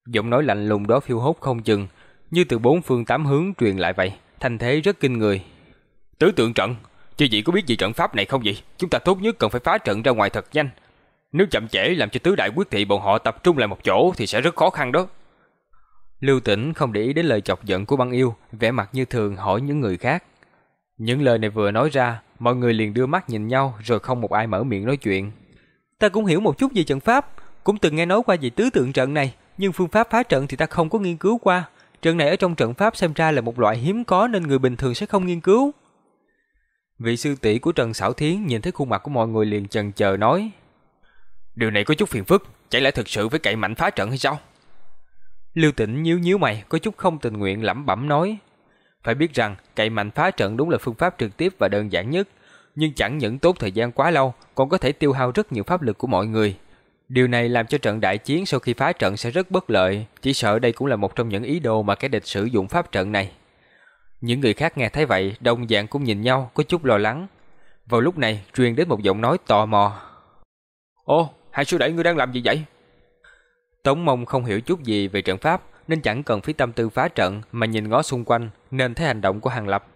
Giọng nói lạnh lùng đó phiêu hốt không chừng, như từ bốn phương tám hướng truyền lại vậy, thành thế rất kinh người. Tứ tượng trận, chư vị có biết gì trận pháp này không vậy? Chúng ta tốt nhất cần phải phá trận ra ngoài thật nhanh. Nếu chậm trễ làm cho tứ đại quyết thị bọn họ tập trung lại một chỗ thì sẽ rất khó khăn đó. Lưu Tĩnh không để ý đến lời chọc giận của băng yêu, vẻ mặt như thường hỏi những người khác. Những lời này vừa nói ra, mọi người liền đưa mắt nhìn nhau rồi không một ai mở miệng nói chuyện. Ta cũng hiểu một chút về trận pháp, cũng từng nghe nói qua về tứ tượng trận này, nhưng phương pháp phá trận thì ta không có nghiên cứu qua. Trận này ở trong trận pháp xem ra là một loại hiếm có nên người bình thường sẽ không nghiên cứu. Vị sư tỷ của Trần Sảo Thiến nhìn thấy khuôn mặt của mọi người liền chần chờ nói. Điều này có chút phiền phức, chẳng lẽ thực sự phải cậy mạnh phá trận hay sao? Lưu Tĩnh nhíu nhíu mày, có chút không tình nguyện lẩm bẩm nói. Phải biết rằng cậy mạnh phá trận đúng là phương pháp trực tiếp và đơn giản nhất, nhưng chẳng những tốn thời gian quá lâu, còn có thể tiêu hao rất nhiều pháp lực của mọi người. Điều này làm cho trận đại chiến sau khi phá trận sẽ rất bất lợi, chỉ sợ đây cũng là một trong những ý đồ mà kẻ địch sử dụng pháp trận này. Những người khác nghe thấy vậy, đồng dạng cũng nhìn nhau, có chút lo lắng. Vào lúc này, truyền đến một giọng nói tò mò. Ô, hai sư đệ ngươi đang làm gì vậy? Tống mông không hiểu chút gì về trận pháp, nên chẳng cần phí tâm tư phá trận mà nhìn ngó xung quanh, nên thấy hành động của Hàng Lập.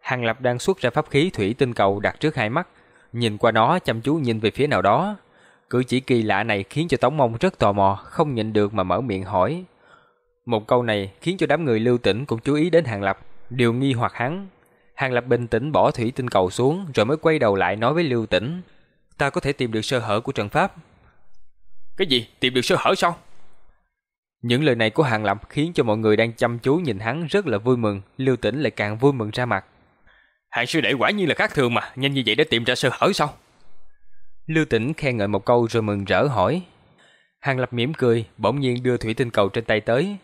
Hàng Lập đang xuất ra pháp khí thủy tinh cầu đặt trước hai mắt, nhìn qua nó chăm chú nhìn về phía nào đó. Cử chỉ kỳ lạ này khiến cho Tống Mông rất tò mò, không nhịn được mà mở miệng hỏi. Một câu này khiến cho đám người lưu tỉnh cũng chú ý đến Hàng Lập, điều nghi hoặc hắn. Hàng Lập bình tĩnh bỏ thủy tinh cầu xuống rồi mới quay đầu lại nói với lưu tỉnh. Ta có thể tìm được sơ hở của trận pháp. Cái gì? Tìm được sơ hở sao? Những lời này của Hàng Lập khiến cho mọi người đang chăm chú nhìn hắn rất là vui mừng, Lưu Tĩnh lại càng vui mừng ra mặt. Hàng sư đệ quả nhiên là khác thường mà, nhanh như vậy đã tìm ra sơ hở sao? Lưu Tĩnh khen ngợi một câu rồi mừng rỡ hỏi. Hàng Lập mỉm cười, bỗng nhiên đưa thủy tinh cầu trên tay tới.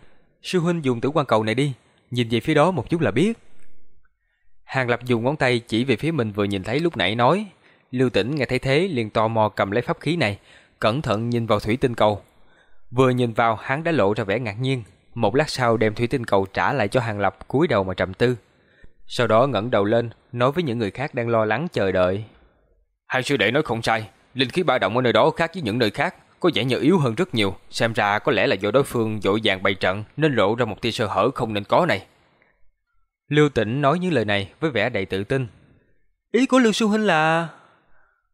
Sư huynh dùng tử quan cầu này đi, nhìn về phía đó một chút là biết. Hàng Lập dùng ngón tay chỉ về phía mình vừa nhìn thấy lúc nãy nói. Lưu Tĩnh nghe thấy thế liền tò mò cầm lấy pháp khí này, cẩn thận nhìn vào thủy tinh cầu, Vừa nhìn vào hắn đã lộ ra vẻ ngạc nhiên, một lát sau đem thủy tinh cầu trả lại cho Hàng Lập cúi đầu mà trầm tư. Sau đó ngẩng đầu lên, nói với những người khác đang lo lắng chờ đợi. Hai sư đệ nói không sai, linh khí ba động ở nơi đó khác với những nơi khác, có vẻ như yếu hơn rất nhiều, xem ra có lẽ là do đối phương dội vàng bày trận nên lộ ra một tia sơ hở không nên có này. Lưu Tĩnh nói những lời này với vẻ đầy tự tin. Ý của Lưu Sư Huynh là...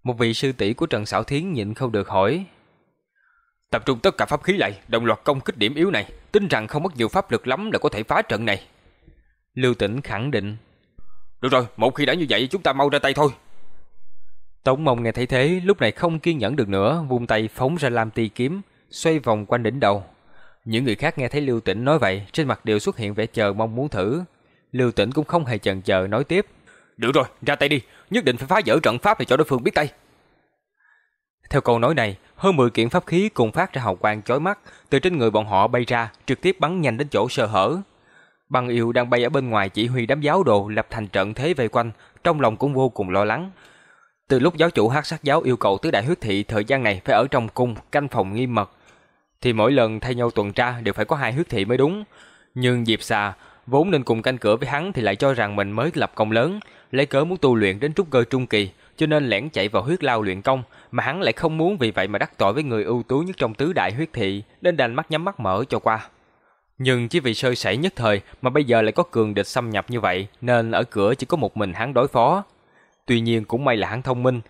Một vị sư tỷ của Trần Sảo Thiến nhịn không được hỏi. Tập trung tất cả pháp khí lại, đồng loạt công kích điểm yếu này, tin rằng không mất nhiều pháp lực lắm là có thể phá trận này. Lưu Tĩnh khẳng định. Được rồi, một khi đã như vậy chúng ta mau ra tay thôi. Tống Mông nghe thấy thế, lúc này không kiên nhẫn được nữa, vung tay phóng ra lam ti kiếm, xoay vòng quanh đỉnh đầu. Những người khác nghe thấy Lưu Tĩnh nói vậy, trên mặt đều xuất hiện vẻ chờ mong muốn thử. Lưu Tĩnh cũng không hề chần chờ nói tiếp. Được rồi, ra tay đi, nhất định phải phá vỡ trận pháp này cho đối phương biết tay. Theo câu nói này, hơn 10 kiện pháp khí cùng phát ra hào quang chói mắt, từ trên người bọn họ bay ra, trực tiếp bắn nhanh đến chỗ sơ hở. Băng yêu đang bay ở bên ngoài chỉ huy đám giáo đồ lập thành trận thế vây quanh, trong lòng cũng vô cùng lo lắng. Từ lúc giáo chủ hắc sát giáo yêu cầu tứ đại huyết thị thời gian này phải ở trong cung canh phòng nghiêm mật, thì mỗi lần thay nhau tuần tra đều phải có hai huyết thị mới đúng. Nhưng Diệp Xà vốn nên cùng canh cửa với hắn thì lại cho rằng mình mới lập công lớn, lấy cớ muốn tu luyện đến trúc cơ trung kỳ, cho nên lẻn chạy vào huyết lao luyện công, mà hắn lại không muốn vì vậy mà đắc tội với người ưu tú nhất trong tứ đại huyết thị, nên đành mắt nhắm mắt mở cho qua. Nhưng chỉ vì sơ sẩy nhất thời mà bây giờ lại có cường địch xâm nhập như vậy, nên ở cửa chỉ có một mình hắn đối phó. Tuy nhiên cũng may là hắn thông minh,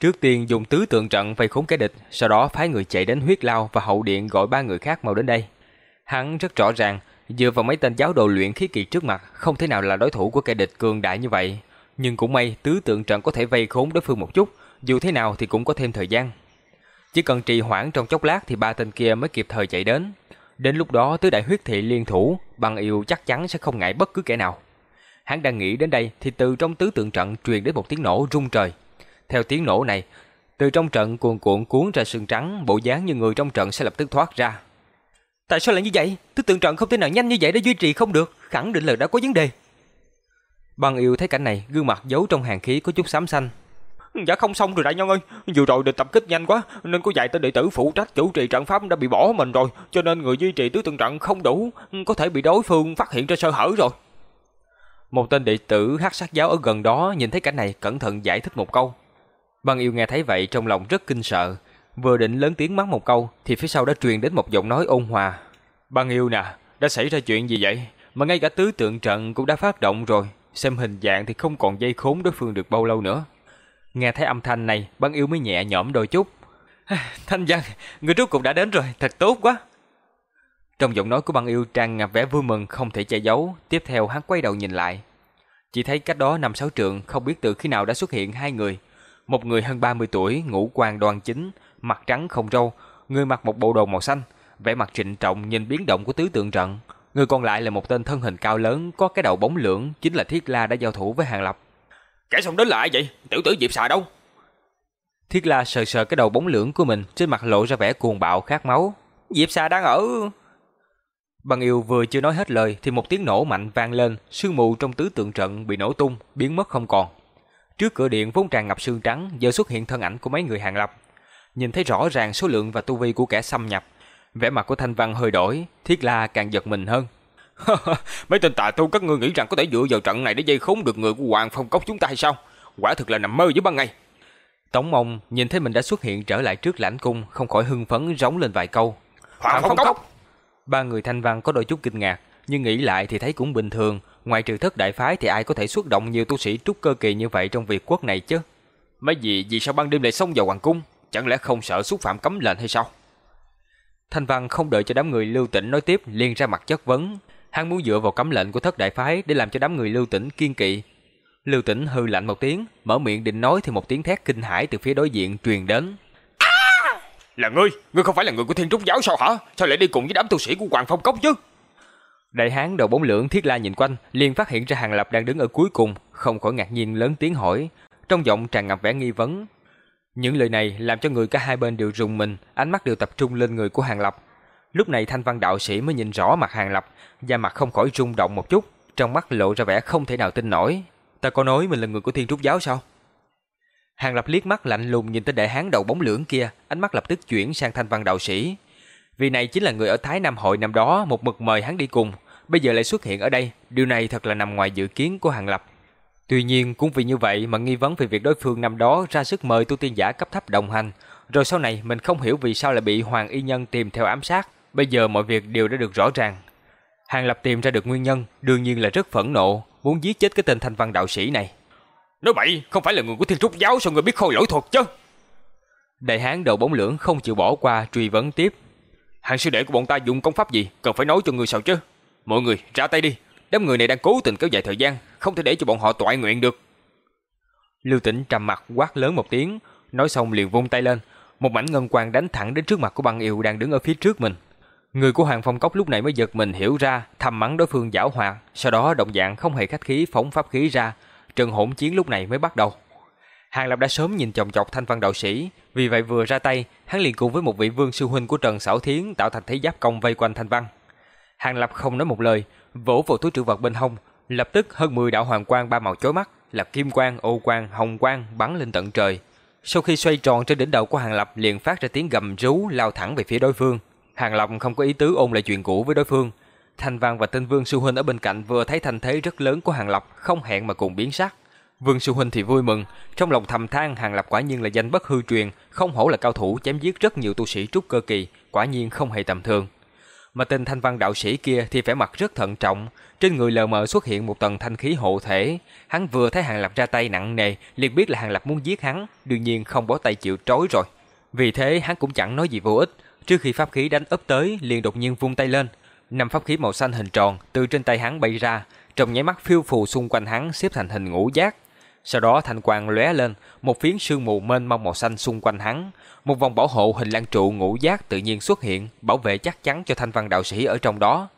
trước tiên dùng tứ tượng trận vây khốn kẻ địch, sau đó phái người chạy đến huyết lao và hậu điện gọi ba người khác mau đến đây. Hắn rất rõ ràng, dựa vào mấy tên giáo đồ luyện khí kỳ trước mặt, không thể nào là đối thủ của kẻ địch cường đại như vậy, nhưng cũng may tứ tượng trận có thể vây khốn đối phương một chút, dù thế nào thì cũng có thêm thời gian. Chỉ cần trì hoãn trong chốc lát thì ba tên kia mới kịp thời chạy đến. Đến lúc đó tứ đại huyết thị liên thủ, bằng yêu chắc chắn sẽ không ngại bất cứ kẻ nào. Hắn đang nghĩ đến đây thì từ trong tứ tượng trận truyền đến một tiếng nổ rung trời. Theo tiếng nổ này, từ trong trận cuồn cuộn cuốn ra sương trắng, bộ dáng như người trong trận sẽ lập tức thoát ra. Tại sao lại như vậy? Tứ tượng trận không thể nào nhanh như vậy để duy trì không được, khẳng định là đã có vấn đề. Băng yêu thấy cảnh này, gương mặt giấu trong hàng khí có chút xám xanh. Dạ không xong rồi đại nhân ơi, vừa rồi địch tập kích nhanh quá, nên có vài tên đệ tử phụ trách chủ trì trận pháp đã bị bỏ mình rồi, cho nên người duy trì tứ tượng trận không đủ, có thể bị đối phương phát hiện ra sơ hở rồi. Một tên đệ tử hắc sát giáo ở gần đó nhìn thấy cảnh này cẩn thận giải thích một câu. Băng yêu nghe thấy vậy trong lòng rất kinh sợ, vừa định lớn tiếng mắng một câu thì phía sau đã truyền đến một giọng nói ôn hòa. Băng yêu nè, đã xảy ra chuyện gì vậy? Mà ngay cả tứ tượng trận cũng đã phát động rồi, xem hình dạng thì không còn dây khốn đối phương được bao lâu nữa. Nghe thấy âm thanh này, băng yêu mới nhẹ nhõm đôi chút. Thanh Văn, người rốt cuộc đã đến rồi, thật tốt quá. Trong giọng nói của băng yêu tràn ngập vẻ vui mừng không thể che giấu, tiếp theo hắn quay đầu nhìn lại. Chỉ thấy cách đó năm sáu trượng, không biết từ khi nào đã xuất hiện hai người. Một người hơn 30 tuổi, ngũ quan đoan chính, mặt trắng không râu, người mặc một bộ đồ màu xanh, vẻ mặt trịnh trọng nhìn biến động của tứ tượng trận. Người còn lại là một tên thân hình cao lớn, có cái đầu bóng lưỡng, chính là Thiết La đã giao thủ với Hàng Lập. Kẻ xông đến là ai vậy? Tiểu tử Diệp xà đâu? Thiết La sờ sờ cái đầu bóng lưỡng của mình, trên mặt lộ ra vẻ cuồng bạo khát máu. Diệp xà đang ở... Bằng yêu vừa chưa nói hết lời thì một tiếng nổ mạnh vang lên, sương mù trong tứ tượng trận bị nổ tung, biến mất không còn. Trước cửa điện vốn tràn ngập sương trắng, giờ xuất hiện thân ảnh của mấy người hàng lập. Nhìn thấy rõ ràng số lượng và tu vi của kẻ xâm nhập, vẻ mặt của Thanh Văn hơi đổi, Thiết La càng giật mình hơn. Mấy tên tà tu các ngươi nghĩ rằng có thể dựa vào trận này để dây khốn được người của Hoàng Phong Cốc chúng ta hay sao? Quả thực là nằm mơ với ban ngày. Tống Mông nhìn thấy mình đã xuất hiện trở lại trước lãnh cung, không khỏi hưng phấn rống lên vài câu. Hoàng Phong Cốc! Ba người Thanh Văn có đôi chút kinh ngạc, nhưng nghĩ lại thì thấy cũng bình thường. Ngoài trừ thất đại phái thì ai có thể xuất động nhiều tu sĩ trúc cơ kỳ như vậy trong việc quốc này chứ? Mấy gì vì sao ban đêm lại xông vào hoàng cung? Chẳng lẽ không sợ xúc phạm cấm lệnh hay sao? Thanh Văn không đợi cho đám người lưu tỉnh nói tiếp liền ra mặt chất vấn. Hắn muốn dựa vào cấm lệnh của thất đại phái để làm cho đám người lưu tỉnh kiên kỵ. Lưu tỉnh hư lạnh một tiếng, mở miệng định nói thì một tiếng thét kinh hãi từ phía đối diện truyền đến. À! Là ngươi, ngươi không phải là người của thiên trúc giáo sao hả? Sao lại đi cùng với đám tu sĩ của Hoàng Phong Cốc chứ? Đại hán đầu bóng lưỡng thiết la nhìn quanh, liền phát hiện ra Hàng Lập đang đứng ở cuối cùng, không khỏi ngạc nhiên lớn tiếng hỏi, trong giọng tràn ngập vẻ nghi vấn. Những lời này làm cho người cả hai bên đều rùng mình, ánh mắt đều tập trung lên người của Hàng Lập. Lúc này thanh văn đạo sĩ mới nhìn rõ mặt Hàng Lập, da mặt không khỏi rung động một chút, trong mắt lộ ra vẻ không thể nào tin nổi. Ta có nói mình là người của Thiên Trúc giáo sao? Hàng Lập liếc mắt lạnh lùng nhìn tên đại hán đầu bóng lưỡng kia, ánh mắt lập tức chuyển sang thanh văn đạo sĩ. Vì này chính là người ở Thái Nam hội năm đó một mực mời hắn đi cùng, bây giờ lại xuất hiện ở đây, điều này thật là nằm ngoài dự kiến của Hàng Lập. Tuy nhiên cũng vì như vậy mà nghi vấn về việc đối phương năm đó ra sức mời tu tiên giả cấp thấp đồng hành, rồi sau này mình không hiểu vì sao lại bị Hoàng Y Nhân tìm theo ám sát, bây giờ mọi việc đều đã được rõ ràng. Hàng Lập tìm ra được nguyên nhân, đương nhiên là rất phẫn nộ, muốn giết chết cái tên thanh văn đạo sĩ này. Nói bậy, không phải là người của thiên trúc giáo sao người biết khôi lỗi thuật chứ? Đại hán đầu bóng lưỡng không chịu bỏ qua truy vấn tiếp. Hàng sư đệ của bọn ta dùng công pháp gì, cần phải nói cho người sao chứ? Mọi người, ra tay đi. Đám người này đang cố tình kéo dài thời gian, không thể để cho bọn họ toại nguyện được. Lưu Tĩnh trầm mặt quát lớn một tiếng, nói xong liền vung tay lên, một mảnh ngân quang đánh thẳng đến trước mặt của băng yêu đang đứng ở phía trước mình. Người của Hoàng Phong Cốc lúc này mới giật mình hiểu ra, thầm mắng đối phương giảo hoạt, sau đó động dạng không hề khách khí phóng pháp khí ra, trận hỗn chiến lúc này mới bắt đầu. Hàng Lập đã sớm nhìn chồng chọc thanh văn đạo sĩ, vì vậy vừa ra tay, hắn liền cùng với một vị vương sư huynh của Trần Sảo Thiến tạo thành thế giáp công vây quanh thanh văn. Hàng Lập không nói một lời, vỗ vào túi trữ vật bên hông, lập tức hơn 10 đạo hoàng quang ba màu chói mắt, là kim quang, ô quang, hồng quang bắn lên tận trời. Sau khi xoay tròn trên đỉnh đầu của Hàng Lập liền phát ra tiếng gầm rú lao thẳng về phía đối phương. Hàng Lập không có ý tứ ôn lại chuyện cũ với đối phương. Thanh Văn và Tinh Vương sư huynh ở bên cạnh vừa thấy thành thế rất lớn của Hàng Lập, không hẹn mà cùng biến sắc. Vương sư huynh thì vui mừng, trong lòng thầm than Hàng Lập quả nhiên là danh bất hư truyền, không hổ là cao thủ chém giết rất nhiều tu sĩ trúc cơ kỳ, quả nhiên không hề tầm thường. Mà tên thanh văn đạo sĩ kia thì vẻ mặt rất thận trọng, trên người lờ mờ xuất hiện một tầng thanh khí hộ thể. Hắn vừa thấy Hàng Lập ra tay nặng nề, liền biết là Hàng Lập muốn giết hắn, đương nhiên không bó tay chịu trói rồi. Vì thế hắn cũng chẳng nói gì vô ích, trước khi pháp khí đánh ấp tới liền đột nhiên vung tay lên. Năm pháp khí màu xanh hình tròn từ trên tay hắn bay ra, trong nháy mắt phiêu phù xung quanh hắn xếp thành hình ngũ giác, sau đó thanh quang lóe lên, một phiến sương mù mênh mông màu xanh xung quanh hắn, một vòng bảo hộ hình lan trụ ngũ giác tự nhiên xuất hiện, bảo vệ chắc chắn cho thanh văn đạo sĩ ở trong đó.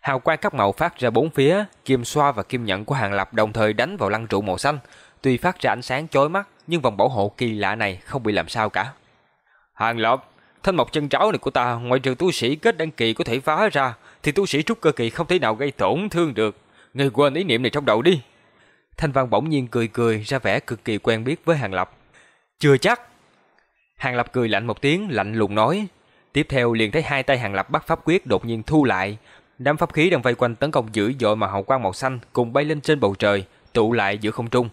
Hào quang các màu phát ra bốn phía, kim xoa và kim nhận của Hàng Lập đồng thời đánh vào lăng trụ màu xanh, tuy phát ra ánh sáng chói mắt, nhưng vòng bảo hộ kỳ lạ này không bị làm sao cả. Hàng Lập, thanh mộc chân tráo này của ta, ngoài trừ tu sĩ kết đăng kỳ có thể phá ra, thì tu sĩ trúc cơ kỳ không thể nào gây tổn thương được. Ngươi quên ý niệm này trong đầu đi. Thanh Văn bỗng nhiên cười cười ra vẻ cực kỳ quen biết với Hàng Lập. Chưa chắc. Hàng Lập cười lạnh một tiếng, lạnh lùng nói. Tiếp theo liền thấy hai tay Hàng Lập bắt pháp quyết đột nhiên thu lại. Đám pháp khí đang vây quanh tấn công dữ dội mà hào quang màu xanh cùng bay lên trên bầu trời, tụ lại giữa không trung.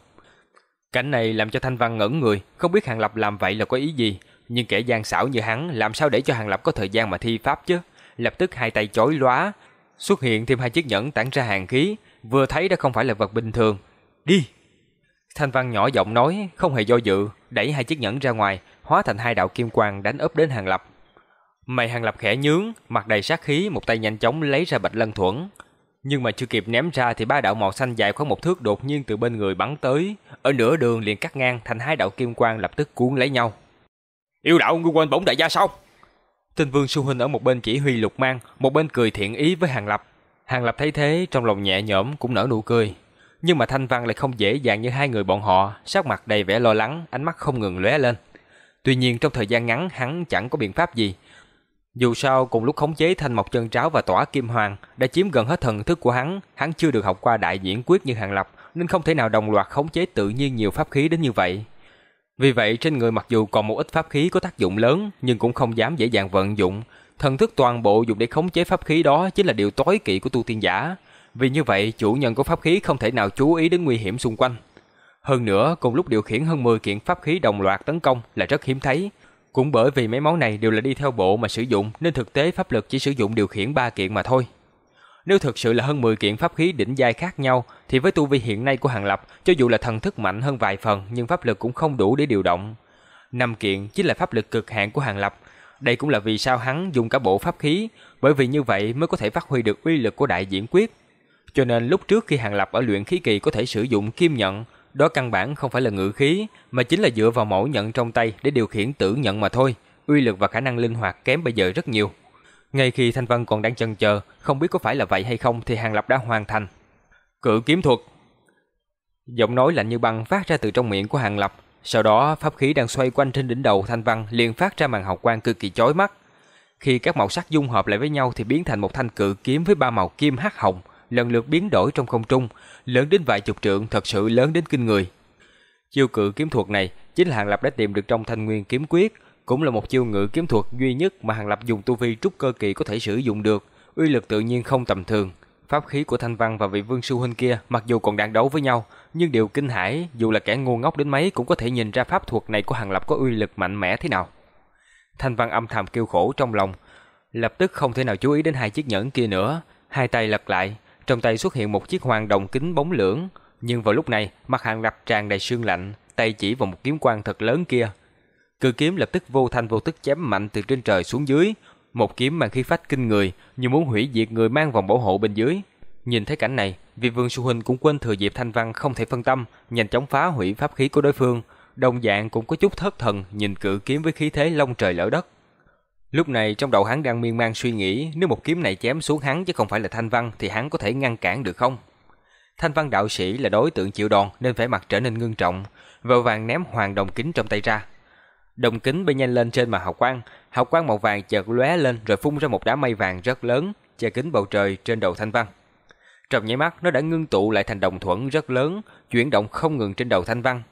Cảnh này làm cho Thanh Văn ngẩn người, không biết Hàng Lập làm vậy là có ý gì. Nhưng kẻ gian xảo như hắn làm sao để cho Hàng Lập có thời gian mà thi pháp chứ. Lập tức hai tay chói lóa, xuất hiện thêm hai chiếc nhẫn tản ra hàng khí, vừa thấy đã không phải là vật bình thường, Đi! Thanh Văn nhỏ giọng nói, không hề do dự, đẩy hai chiếc nhẫn ra ngoài, hóa thành hai đạo kim quang đánh úp đến Hàng Lập. Mày Hàng Lập khẽ nhướng, mặt đầy sát khí, một tay nhanh chóng lấy ra bạch lân thuẫn. Nhưng mà chưa kịp ném ra thì ba đạo màu xanh dài khoảng một thước đột nhiên từ bên người bắn tới, ở nửa đường liền cắt ngang thành hai đạo kim quang lập tức cuốn lấy nhau. Yêu đạo ngươi quên bổng đại gia sao? Tinh Vương Su Huynh ở một bên chỉ huy lục mang, một bên cười thiện ý với Hàng Lập. Hàng Lập thấy thế trong lòng nhẹ nhõm cũng nở nụ cười nhưng mà Thanh Văn lại không dễ dàng như hai người bọn họ, sắc mặt đầy vẻ lo lắng, ánh mắt không ngừng lóe lên. Tuy nhiên trong thời gian ngắn hắn chẳng có biện pháp gì. Dù sao cùng lúc khống chế thanh mộc chân tráo và tỏa kim hoàng đã chiếm gần hết thần thức của hắn, hắn chưa được học qua đại diễn quyết như hàng lập nên không thể nào đồng loạt khống chế tự nhiên nhiều pháp khí đến như vậy. Vì vậy trên người mặc dù còn một ít pháp khí có tác dụng lớn nhưng cũng không dám dễ dàng vận dụng. Thần thức toàn bộ dùng để khống chế pháp khí đó chính là điều tối kỵ của tu tiên giả. Vì như vậy, chủ nhân của pháp khí không thể nào chú ý đến nguy hiểm xung quanh. Hơn nữa, cùng lúc điều khiển hơn 10 kiện pháp khí đồng loạt tấn công là rất hiếm thấy. Cũng bởi vì mấy món này đều là đi theo bộ mà sử dụng nên thực tế pháp lực chỉ sử dụng điều khiển 3 kiện mà thôi. Nếu thực sự là hơn 10 kiện pháp khí đỉnh giai khác nhau thì với tu vi hiện nay của Hàng Lập, cho dù là thần thức mạnh hơn vài phần nhưng pháp lực cũng không đủ để điều động. Năm kiện chính là pháp lực cực hạn của Hàng Lập. Đây cũng là vì sao hắn dùng cả bộ pháp khí, bởi vì như vậy mới có thể phát huy được uy lực của đại diễn quyết. Cho nên lúc trước khi Hàng Lập ở luyện khí kỳ có thể sử dụng kim nhận, đó căn bản không phải là ngự khí, mà chính là dựa vào mẫu nhận trong tay để điều khiển tử nhận mà thôi. Uy lực và khả năng linh hoạt kém bây giờ rất nhiều. Ngay khi Thanh Vân còn đang chần chờ, không biết có phải là vậy hay không thì Hàng Lập đã hoàn thành. Cự kiếm thuật. Giọng nói lạnh như băng phát ra từ trong miệng của Hàng Lập. Sau đó, pháp khí đang xoay quanh trên đỉnh đầu Thanh Văn liền phát ra màn hào quang cực kỳ chói mắt. Khi các màu sắc dung hợp lại với nhau thì biến thành một thanh cự kiếm với ba màu kim hắc hồng, lần lượt biến đổi trong không trung, lớn đến vài chục trượng, thật sự lớn đến kinh người. Chiêu cự kiếm thuật này chính là Hàng Lập đã tìm được trong Thanh Nguyên kiếm quyết, cũng là một chiêu ngự kiếm thuật duy nhất mà Hàng Lập dùng tu vi trúc cơ kỳ có thể sử dụng được, uy lực tự nhiên không tầm thường. Pháp khí của Thanh Văn và vị Vương sư huynh kia mặc dù còn đang đấu với nhau, nhưng điều kinh hãi, dù là kẻ ngu ngốc đến mấy cũng có thể nhìn ra pháp thuật này của Hàng Lập có uy lực mạnh mẽ thế nào. Thanh Văn âm thầm kêu khổ trong lòng, lập tức không thể nào chú ý đến hai chiếc nhẫn kia nữa, hai tay lật lại, trong tay xuất hiện một chiếc hoàng đồng kính bóng lưỡng, Nhưng vào lúc này, mặt Hàng Lập tràn đầy sương lạnh, tay chỉ vào một kiếm quang thật lớn kia. Cự kiếm lập tức vô thanh vô tức chém mạnh từ trên trời xuống dưới, một kiếm mang khí phách kinh người, như muốn hủy diệt người mang vòng bảo hộ bên dưới. Nhìn thấy cảnh này, vị vương sư huynh cũng quên thừa dịp thanh văn không thể phân tâm, nhanh chóng phá hủy pháp khí của đối phương, đồng dạng cũng có chút thất thần nhìn cự kiếm với khí thế long trời lở đất. Lúc này trong đầu hắn đang miên man suy nghĩ, nếu một kiếm này chém xuống hắn chứ không phải là thanh văn thì hắn có thể ngăn cản được không? Thanh văn đạo sĩ là đối tượng chịu đòn nên phải mặt trở nên ngưng trọng, vội vàng ném hoàng đồng kính trong tay ra. Đồng kính bay nhanh lên trên mà hào quang, hào quang màu vàng chợt lóe lên rồi phun ra một đám mây vàng rất lớn, che kín bầu trời trên đầu Thanh Văn. Trong nháy mắt nó đã ngưng tụ lại thành đồng thuẫn rất lớn, chuyển động không ngừng trên đầu Thanh Văn.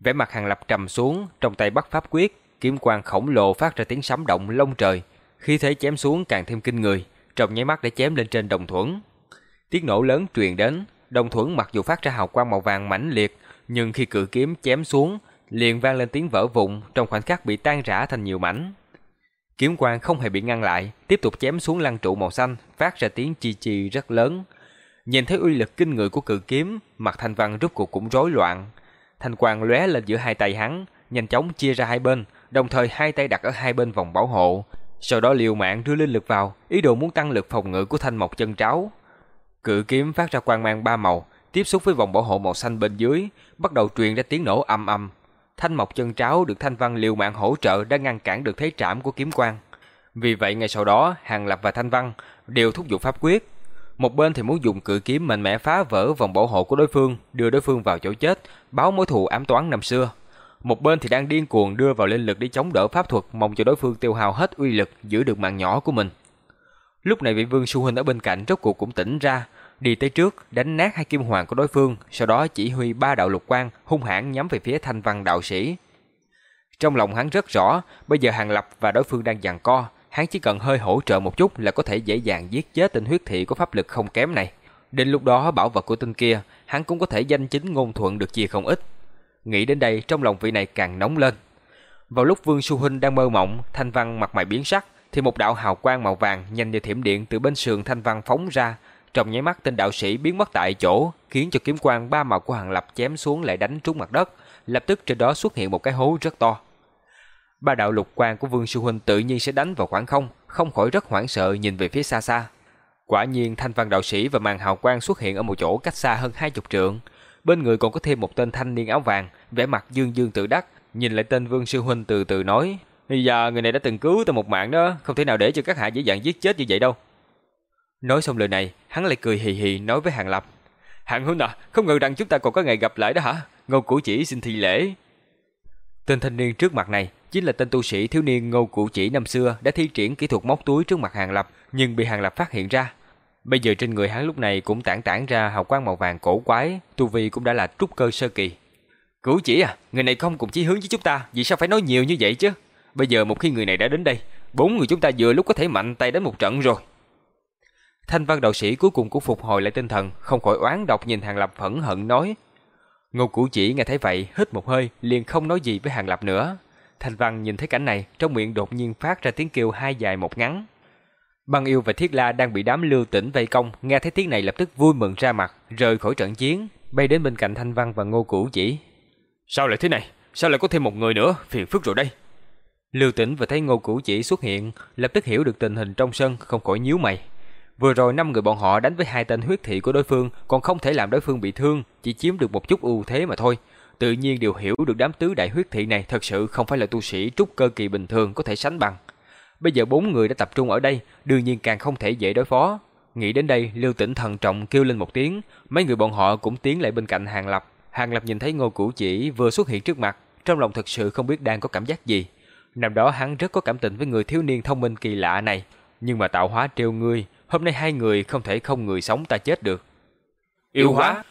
Vẻ mặt Hàng Lập trầm xuống, trong tay bắt pháp quyết, kiếm quang khổng lồ phát ra tiếng sấm động lông trời, khi thế chém xuống càng thêm kinh người, trong nháy mắt đã chém lên trên đồng thuẫn. Tiếng nổ lớn truyền đến, đồng thuẫn mặc dù phát ra hào quang màu vàng mãnh liệt, nhưng khi cự kiếm chém xuống, liền vang lên tiếng vỡ vụn, trong khoảnh khắc bị tan rã thành nhiều mảnh. Kiếm quang không hề bị ngăn lại, tiếp tục chém xuống lăng trụ màu xanh, phát ra tiếng chi chi rất lớn. Nhìn thấy uy lực kinh người của cự kiếm, mặt Thanh Văn rút cuộc cũng rối loạn. Thanh quang lóe lên giữa hai tay hắn, nhanh chóng chia ra hai bên, đồng thời hai tay đặt ở hai bên vòng bảo hộ, sau đó liều mạng đưa linh lực vào, ý đồ muốn tăng lực phòng ngự của Thanh Mộc chân tráo. Cự kiếm phát ra quang mang ba màu, tiếp xúc với vòng bảo hộ màu xanh bên dưới, bắt đầu truyền ra tiếng nổ âm âm. Thanh Mộc chân tráo được Thanh Văn liều mạng hỗ trợ đã ngăn cản được thế trảm của kiếm quang. Vì vậy ngay sau đó, Hàng Lập và Thanh Văn đều thúc giục pháp quyết. Một bên thì muốn dùng cự kiếm mạnh mẽ phá vỡ vòng bảo hộ của đối phương, đưa đối phương vào chỗ chết, báo mối thù ám toán năm xưa. Một bên thì đang điên cuồng đưa vào linh lực để chống đỡ pháp thuật, mong cho đối phương tiêu hao hết uy lực, giữ được mạng nhỏ của mình. Lúc này vị vương su huynh ở bên cạnh rốt cuộc cũng tỉnh ra, đi tới trước, đánh nát hai kim hoàng của đối phương, sau đó chỉ huy ba đạo lục quang hung hãn nhắm về phía thanh văn đạo sĩ. Trong lòng hắn rất rõ, bây giờ Hàng Lập và đối phương đang giằng co, hắn chỉ cần hơi hỗ trợ một chút là có thể dễ dàng giết chết tên huyết thị có pháp lực không kém này. Đến lúc đó bảo vật của tên kia, hắn cũng có thể danh chính ngôn thuận được chia không ít. Nghĩ đến đây trong lòng vị này càng nóng lên. Vào lúc Vương Su Huynh đang mơ mộng, Thanh Văn mặt mày biến sắc, thì một đạo hào quang màu vàng nhanh như thiểm điện từ bên sườn Thanh Văn phóng ra, trong nháy mắt tên đạo sĩ biến mất tại chỗ, khiến cho kiếm quang ba màu của Hàng Lập chém xuống lại đánh trúng mặt đất, lập tức trên đó xuất hiện một cái hố rất to. Ba đạo lục quang của Vương Sư Huynh tự nhiên sẽ đánh vào khoảng không, không khỏi rất hoảng sợ nhìn về phía xa xa. Quả nhiên thanh văn đạo sĩ và màn hào quang xuất hiện ở một chỗ cách xa hơn hai chục trượng. Bên người còn có thêm một tên thanh niên áo vàng, vẻ mặt dương dương tự đắc, nhìn lại tên Vương Sư Huynh từ từ nói, Bây giờ người này đã từng cứu ta một mạng đó, không thể nào để cho các hạ dễ dàng giết chết như vậy đâu. Nói xong lời này, hắn lại cười hì hì nói với Hàng Lập. Hàng huynh à, không ngờ rằng chúng ta còn có ngày gặp lại đó hả? Ngô Củ Chỉ xin thi lễ. Tên thanh niên trước mặt này chính là tên tu sĩ thiếu niên Ngô cụ Chỉ năm xưa đã thi triển kỹ thuật móc túi trước mặt Hàng Lập, nhưng bị Hàng Lập phát hiện ra. Bây giờ trên người hắn lúc này cũng tản tản ra hào quang màu vàng cổ quái, tu vi cũng đã là trúc cơ sơ kỳ. Cửu chỉ à, người này không cùng chí hướng với chúng ta, vì sao phải nói nhiều như vậy chứ? Bây giờ một khi người này đã đến đây, bốn người chúng ta vừa lúc có thể mạnh tay đến một trận rồi. Thanh văn đạo sĩ cuối cùng cũng phục hồi lại tinh thần, không khỏi oán độc nhìn Hàng Lập phẫn hận nói. Ngô Cửu Chỉ nghe thấy vậy, hít một hơi, liền không nói gì với Hàng Lập nữa. Thanh văn nhìn thấy cảnh này, trong miệng đột nhiên phát ra tiếng kêu hai dài một ngắn. Băng yêu và Thiết La đang bị đám lưu tỉnh vây công, nghe thấy tiếng này lập tức vui mừng ra mặt, rời khỏi trận chiến, bay đến bên cạnh Thanh Văn và Ngô Củ Chỉ. Sao lại thế này? Sao lại có thêm một người nữa? Phiền phức rồi đây. Lưu Tĩnh vừa thấy Ngô Cửu Chỉ xuất hiện, lập tức hiểu được tình hình trong sân, không khỏi nhíu mày. Vừa rồi năm người bọn họ đánh với hai tên huyết thị của đối phương, còn không thể làm đối phương bị thương, chỉ chiếm được một chút ưu thế mà thôi. Tự nhiên đều hiểu được đám tứ đại huyết thị này thật sự không phải là tu sĩ trúc cơ kỳ bình thường có thể sánh bằng. Bây giờ bốn người đã tập trung ở đây, đương nhiên càng không thể dễ đối phó. Nghĩ đến đây, Lưu Tĩnh thần trọng kêu lên một tiếng, mấy người bọn họ cũng tiến lại bên cạnh Hàng Lập. Hàng Lập nhìn thấy Ngô Cửu Chỉ vừa xuất hiện trước mặt, trong lòng thật sự không biết đang có cảm giác gì. Năm đó hắn rất có cảm tình với người thiếu niên thông minh kỳ lạ này, nhưng mà tạo hóa trêu ngươi, hôm nay hai người không thể không người sống ta chết được. Yêu hóa?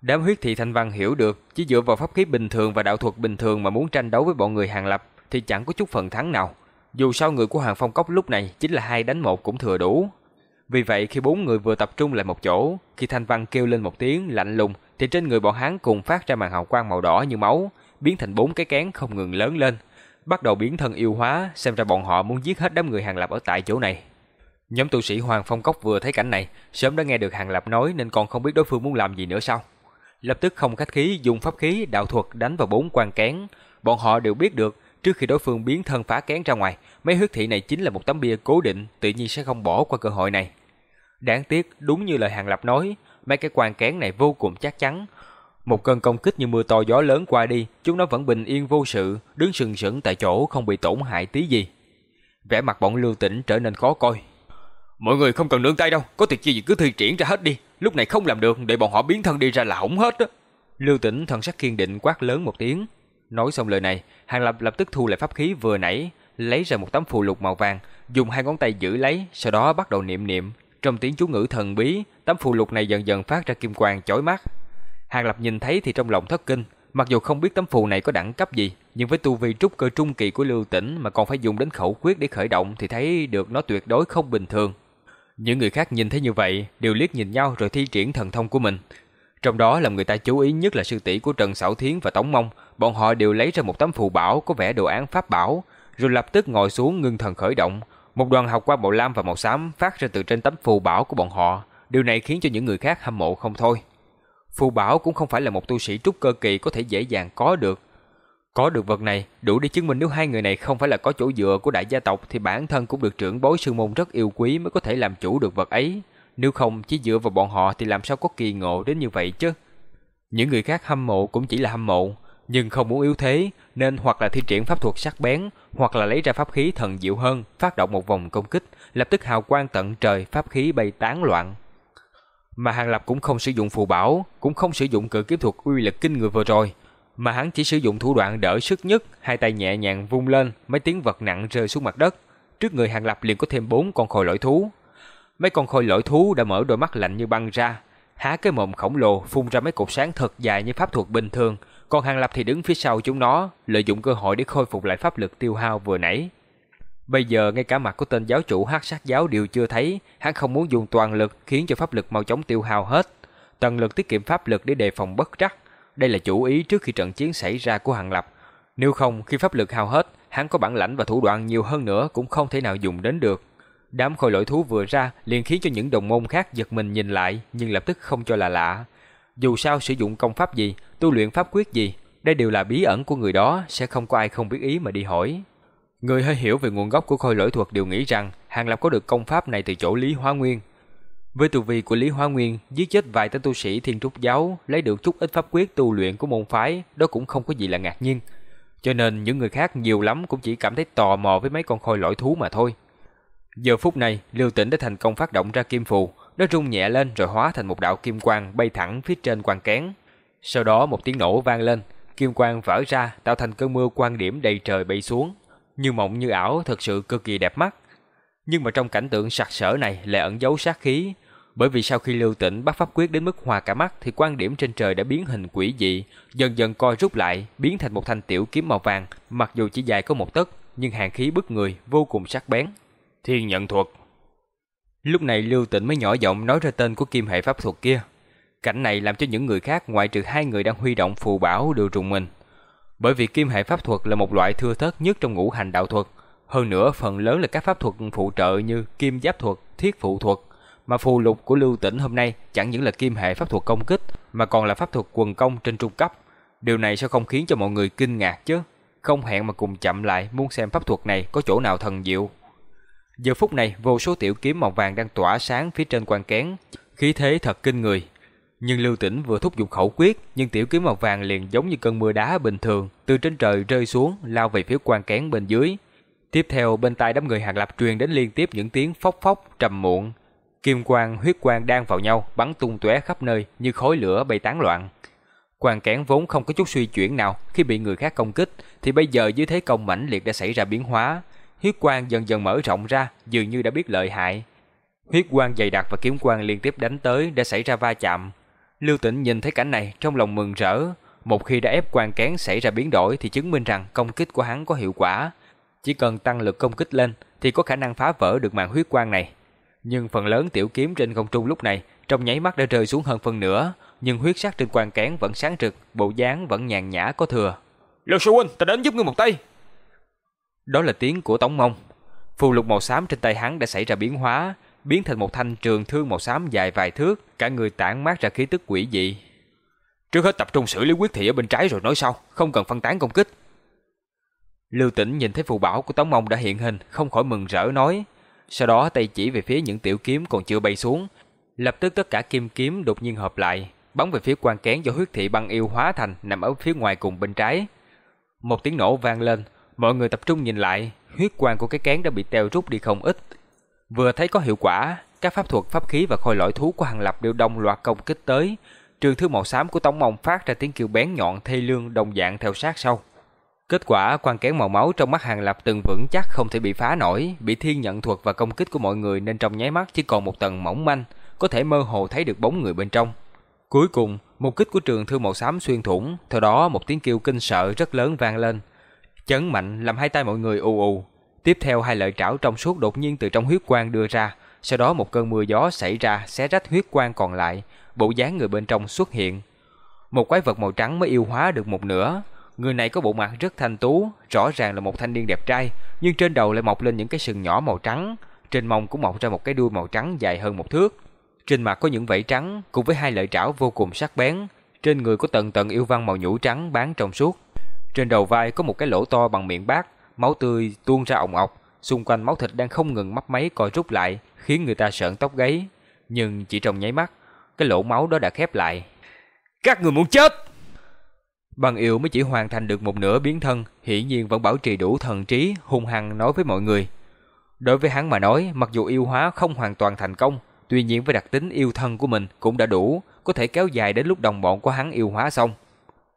Đám huyết thị thanh văn hiểu được, chỉ dựa vào pháp khí bình thường và đạo thuật bình thường mà muốn tranh đấu với bọn người hàng lập thì chẳng có chút phần thắng nào. Dù sao người của Hoàng Phong Cốc lúc này chính là hai đánh một cũng thừa đủ. Vì vậy khi bốn người vừa tập trung lại một chỗ, khi Thanh Văn kêu lên một tiếng lạnh lùng thì trên người bọn hắn cùng phát ra màn hào quang màu đỏ như máu, biến thành bốn cái kén không ngừng lớn lên, bắt đầu biến thân yêu hóa, xem ra bọn họ muốn giết hết đám người hàng lập ở tại chỗ này. Nhóm tu sĩ Hoàng Phong Cốc vừa thấy cảnh này, sớm đã nghe được Hàng Lập nói nên còn không biết đối phương muốn làm gì nữa sao. Lập tức không khách khí dùng pháp khí đạo thuật đánh vào bốn quan kén. Bọn họ đều biết được, trước khi đối phương biến thân phá kén ra ngoài, mấy huyết thị này chính là một tấm bia cố định, tự nhiên sẽ không bỏ qua cơ hội này. Đáng tiếc, đúng như lời Hàng Lập nói, mấy cái quan kén này vô cùng chắc chắn. Một cơn công kích như mưa to gió lớn qua đi, chúng nó vẫn bình yên vô sự, đứng sừng sững tại chỗ không bị tổn hại tí gì. Vẻ mặt bọn lưu tĩnh trở nên khó coi. Mọi người không cần nương tay đâu, có việc gì cứ thi triển ra hết đi, lúc này không làm được để bọn họ biến thân đi ra là hỏng hết á. Lưu Tĩnh thần sắc kiên định quát lớn một tiếng. Nói xong lời này, Hàng Lập lập tức thu lại pháp khí vừa nãy, lấy ra một tấm phù lục màu vàng, dùng hai ngón tay giữ lấy, sau đó bắt đầu niệm niệm. Trong tiếng chú ngữ thần bí, tấm phù lục này dần dần phát ra kim quang chói mắt. Hàng Lập nhìn thấy thì trong lòng thất kinh, mặc dù không biết tấm phù này có đẳng cấp gì, nhưng với tu vi trúc cơ trung kỳ của Lưu Tĩnh mà còn phải dùng đến khẩu quyết để khởi động thì thấy được nó tuyệt đối không bình thường. Những người khác nhìn thấy như vậy đều liếc nhìn nhau rồi thi triển thần thông của mình. Trong đó làm người ta chú ý nhất là sư tỷ của Trần Sảo Thiến và Tống Mông, bọn họ đều lấy ra một tấm phù bảo có vẻ đồ án pháp bảo, rồi lập tức ngồi xuống ngưng thần khởi động. Một đoàn học qua màu lam và màu xám phát ra từ trên tấm phù bảo của bọn họ, điều này khiến cho những người khác hâm mộ không thôi. Phù bảo cũng không phải là một tu sĩ trúc cơ kỳ có thể dễ dàng có được, có được vật này, đủ để chứng minh nếu hai người này không phải là có chỗ dựa của đại gia tộc thì bản thân cũng được trưởng bối sư môn rất yêu quý mới có thể làm chủ được vật ấy. Nếu không chỉ dựa vào bọn họ thì làm sao có kỳ ngộ đến như vậy chứ? Những người khác hâm mộ cũng chỉ là hâm mộ, nhưng không muốn yếu thế nên hoặc là thi triển pháp thuật sắc bén, hoặc là lấy ra pháp khí thần diệu hơn, phát động một vòng công kích, lập tức hào quang tận trời, pháp khí bay tán loạn. Mà Hàng Lập cũng không sử dụng phù bảo, cũng không sử dụng cự kiếm thuật uy lực kinh người vừa rồi, mà hắn chỉ sử dụng thủ đoạn đỡ sức nhất, hai tay nhẹ nhàng vung lên, mấy tiếng vật nặng rơi xuống mặt đất. Trước người Hàng Lập liền có thêm bốn con khôi lỗi thú. Mấy con khôi lỗi thú đã mở đôi mắt lạnh như băng ra, há cái mồm khổng lồ phun ra mấy cột sáng thật dài như pháp thuật bình thường, còn Hàng Lập thì đứng phía sau chúng nó, lợi dụng cơ hội để khôi phục lại pháp lực tiêu hao vừa nãy. Bây giờ ngay cả mặt của tên giáo chủ hắc sát giáo đều chưa thấy, hắn không muốn dùng toàn lực khiến cho pháp lực mau chóng tiêu hao hết. Tận lực tiết kiệm pháp lực để đề phòng bất trắc, đây là chủ ý trước khi trận chiến xảy ra của Hàng Lập. Nếu không, khi pháp lực hao hết, hắn có bản lãnh và thủ đoạn nhiều hơn nữa cũng không thể nào dùng đến được. Đám khôi lỗi thú vừa ra liền khiến cho những đồng môn khác giật mình nhìn lại nhưng lập tức không cho là lạ. Dù sao sử dụng công pháp gì, tu luyện pháp quyết gì, đây đều là bí ẩn của người đó, sẽ không có ai không biết ý mà đi hỏi. Người hơi hiểu về nguồn gốc của khôi lỗi thuật đều nghĩ rằng Hàng Lập có được công pháp này từ chỗ Lý Hóa Nguyên, với tu vi của Lý Hóa Nguyên, giết chết vài tên tu sĩ Thiên Trúc giáo, lấy được chút ít pháp quyết tu luyện của môn phái, đó cũng không có gì là ngạc nhiên. Cho nên những người khác nhiều lắm cũng chỉ cảm thấy tò mò với mấy con khôi lỗi thú mà thôi. Giờ phút này, Lưu Tĩnh đã thành công phát động ra kim phù, nó rung nhẹ lên rồi hóa thành một đạo kim quang bay thẳng phía trên quan kén. Sau đó một tiếng nổ vang lên, kim quang vỡ ra tạo thành cơn mưa quang điểm đầy trời bay xuống, như mộng như ảo, thật sự cực kỳ đẹp mắt. Nhưng mà trong cảnh tượng sặc sỡ này lại ẩn giấu sát khí, bởi vì sau khi Lưu Tĩnh bắt pháp quyết đến mức hòa cả mắt thì quan điểm trên trời đã biến hình quỷ dị, dần dần co rút lại, biến thành một thanh tiểu kiếm màu vàng, mặc dù chỉ dài có một tấc, nhưng hàn khí bức người, vô cùng sắc bén. Thiên nhận thuật. Lúc này Lưu Tĩnh mới nhỏ giọng nói ra tên của kim hệ pháp thuật kia. Cảnh này làm cho những người khác ngoại trừ hai người đang huy động phù bảo đều rùng mình. Bởi vì kim hệ pháp thuật là một loại thưa thớt nhất trong ngũ hành đạo thuật. Hơn nữa, phần lớn là các pháp thuật phụ trợ như kim giáp thuật, thiết phụ thuật, mà phù lục của Lưu Tĩnh hôm nay chẳng những là kim hệ pháp thuật công kích, mà còn là pháp thuật quần công trên trung cấp. Điều này sao không khiến cho mọi người kinh ngạc chứ? Không hẹn mà cùng chậm lại muốn xem pháp thuật này có chỗ nào thần diệu. Giờ phút này, vô số tiểu kiếm màu vàng đang tỏa sáng phía trên quan kén, khí thế thật kinh người. Nhưng Lưu Tĩnh vừa thúc giục khẩu quyết, nhưng tiểu kiếm màu vàng liền giống như cơn mưa đá bình thường, từ trên trời rơi xuống, lao về phía quan kén bên dưới. Tiếp theo bên tai đám người Hàng Lập truyền đến liên tiếp những tiếng phốc phốc trầm muộn, Kim quang, huyết quang đang vào nhau, bắn tung tóe khắp nơi như khói lửa bay tán loạn. Quan kén vốn không có chút suy chuyển nào khi bị người khác công kích, thì bây giờ dưới thế công mãnh liệt đã xảy ra biến hóa. Huyết quang dần dần mở rộng ra, dường như đã biết lợi hại. Huyết quang dày đặc và kiếm quang liên tiếp đánh tới đã xảy ra va chạm. Lưu Tĩnh nhìn thấy cảnh này trong lòng mừng rỡ. Một khi đã ép quan kén xảy ra biến đổi thì chứng minh rằng công kích của hắn có hiệu quả. Chỉ cần tăng lực công kích lên thì có khả năng phá vỡ được màn huyết quang này nhưng phần lớn tiểu kiếm trên không trung lúc này trong nháy mắt đã rơi xuống hơn phân nửa, nhưng huyết sắc trên quan kén vẫn sáng rực, bộ dáng vẫn nhàn nhã có thừa. Lưu sư huynh, ta đến giúp ngươi một tay. Đó là tiếng của Tống Mông. Phù lục màu xám trên tay hắn đã xảy ra biến hóa, biến thành một thanh trường thương màu xám dài vài thước, cả người tản mát ra khí tức quỷ dị. Trước hết tập trung xử lý quyết thị ở bên trái rồi nói sau, không cần phân tán công kích. Lưu Tĩnh nhìn thấy phù bảo của Tống Mông đã hiện hình, không khỏi mừng rỡ nói. Sau đó tay chỉ về phía những tiểu kiếm còn chưa bay xuống. Lập tức tất cả kim kiếm đột nhiên hợp lại, bắn về phía quan kén do huyết thị băng yêu hóa thành nằm ở phía ngoài cùng bên trái. Một tiếng nổ vang lên, mọi người tập trung nhìn lại, huyết quang của cái kén đã bị teo rút đi không ít. Vừa thấy có hiệu quả, các pháp thuật, pháp khí và khôi lỗi thú của Hàng Lập đều đồng loạt công kích tới. Trường thư màu xám của Tống Mông phát ra tiếng kêu bén nhọn thê lương đồng dạng theo sát sau. Kết quả quan kén màu máu trong mắt Hàng Lập từng vững chắc không thể bị phá nổi, bị thiên nhận thuật và công kích của mọi người nên trong nháy mắt chỉ còn một tầng mỏng manh, có thể mơ hồ thấy được bóng người bên trong. Cuối cùng, một kích của trường thư màu xám xuyên thủng, theo đó một tiếng kêu kinh sợ rất lớn vang lên. Chấn mạnh làm hai tay mọi người ù ù. Tiếp theo hai lợi trảo trong suốt đột nhiên từ trong huyết quang đưa ra, sau đó một cơn mưa gió xảy ra xé rách huyết quang còn lại, bộ dáng người bên trong xuất hiện. Một quái vật màu trắng mới yêu hóa được một nửa. Người này có bộ mặt rất thanh tú, rõ ràng là một thanh niên đẹp trai, nhưng trên đầu lại mọc lên những cái sừng nhỏ màu trắng, trên mông cũng mọc ra một cái đuôi màu trắng dài hơn một thước. Trên mặt có những vảy trắng cùng với hai lợi trảo vô cùng sắc bén, trên người có tầng tầng yêu văn màu nhũ trắng bán trong suốt. Trên đầu vai có một cái lỗ to bằng miệng bát, máu tươi tuôn ra ồng ọc, xung quanh máu thịt đang không ngừng mấp máy co rút lại, khiến người ta sợn tóc gáy. Nhưng chỉ trong nháy mắt, cái lỗ máu đó đã khép lại. Các người muốn chết! Bằng yêu mới chỉ hoàn thành được một nửa biến thân, hiển nhiên vẫn bảo trì đủ thần trí, hung hăng nói với mọi người. Đối với hắn mà nói, mặc dù yêu hóa không hoàn toàn thành công, tuy nhiên với đặc tính yêu thân của mình cũng đã đủ, có thể kéo dài đến lúc đồng bọn của hắn yêu hóa xong.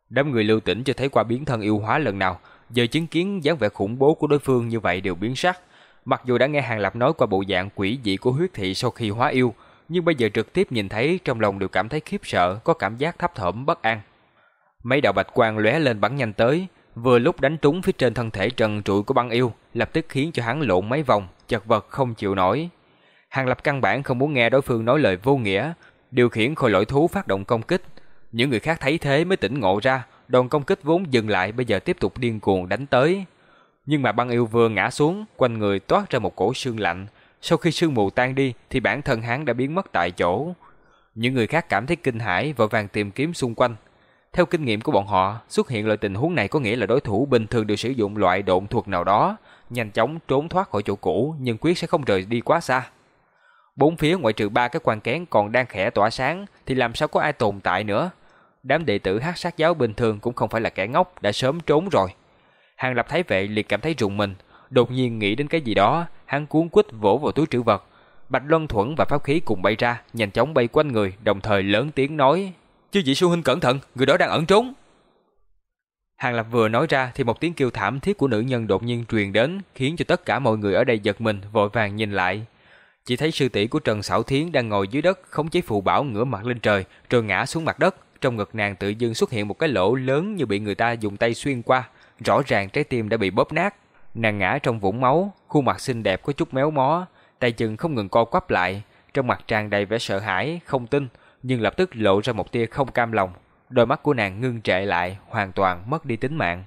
Đám người lưu tỉnh chưa thấy qua biến thân yêu hóa lần nào, giờ chứng kiến dáng vẻ khủng bố của đối phương như vậy đều biến sắc. Mặc dù đã nghe Hàng Lập nói qua bộ dạng quỷ dị của huyết thị sau khi hóa yêu, nhưng bây giờ trực tiếp nhìn thấy trong lòng đều cảm thấy khiếp sợ, có cảm giác thấp thỏm bất an. Mấy đạo bạch quang lóe lên bắn nhanh tới, vừa lúc đánh trúng phía trên thân thể trần trụi của băng yêu, lập tức khiến cho hắn lộn mấy vòng, chật vật không chịu nổi. Hàng Lập căn bản không muốn nghe đối phương nói lời vô nghĩa, điều khiển khôi lỗi thú phát động công kích. Những người khác thấy thế mới tỉnh ngộ ra, đòn công kích vốn dừng lại bây giờ tiếp tục điên cuồng đánh tới. Nhưng mà băng yêu vừa ngã xuống, quanh người toát ra một cổ sương lạnh. Sau khi sương mù tan đi thì bản thân hắn đã biến mất tại chỗ. Những người khác cảm thấy kinh hãi vội vàng tìm kiếm xung quanh. Theo kinh nghiệm của bọn họ, xuất hiện loại tình huống này có nghĩa là đối thủ bình thường đều sử dụng loại độn thuật nào đó, nhanh chóng trốn thoát khỏi chỗ cũ nhưng quyết sẽ không rời đi quá xa. Bốn phía ngoại trừ ba cái quan kén còn đang khẽ tỏa sáng thì làm sao có ai tồn tại nữa. Đám đệ tử hát sát giáo bình thường cũng không phải là kẻ ngốc đã sớm trốn rồi. Hàng lập thấy vậy liền cảm thấy rùng mình, đột nhiên nghĩ đến cái gì đó, hắn cuốn quýt vỗ vào túi trữ vật. Bạch Luân Thuẫn và pháp khí cùng bay ra, nhanh chóng bay quanh người, đồng thời lớn tiếng nói: "Chư vị sư huynh cẩn thận, người đó đang ẩn trốn." Hàng Lập vừa nói ra thì một tiếng kêu thảm thiết của nữ nhân đột nhiên truyền đến, khiến cho tất cả mọi người ở đây giật mình, vội vàng nhìn lại. Chỉ thấy sư tỷ của Trần Sảo Thiến đang ngồi dưới đất, khống chế phù bảo ngửa mặt lên trời, rồi ngã xuống mặt đất. Trong ngực nàng tự dưng xuất hiện một cái lỗ lớn như bị người ta dùng tay xuyên qua, rõ ràng trái tim đã bị bóp nát. Nàng ngã trong vũng máu, khuôn mặt xinh đẹp có chút méo mó, tay chân không ngừng co quắp lại, trong mặt tràn đầy vẻ sợ hãi, không tin, nhưng lập tức lộ ra một tia không cam lòng. Đôi mắt của nàng ngưng trệ lại, hoàn toàn mất đi tính mạng.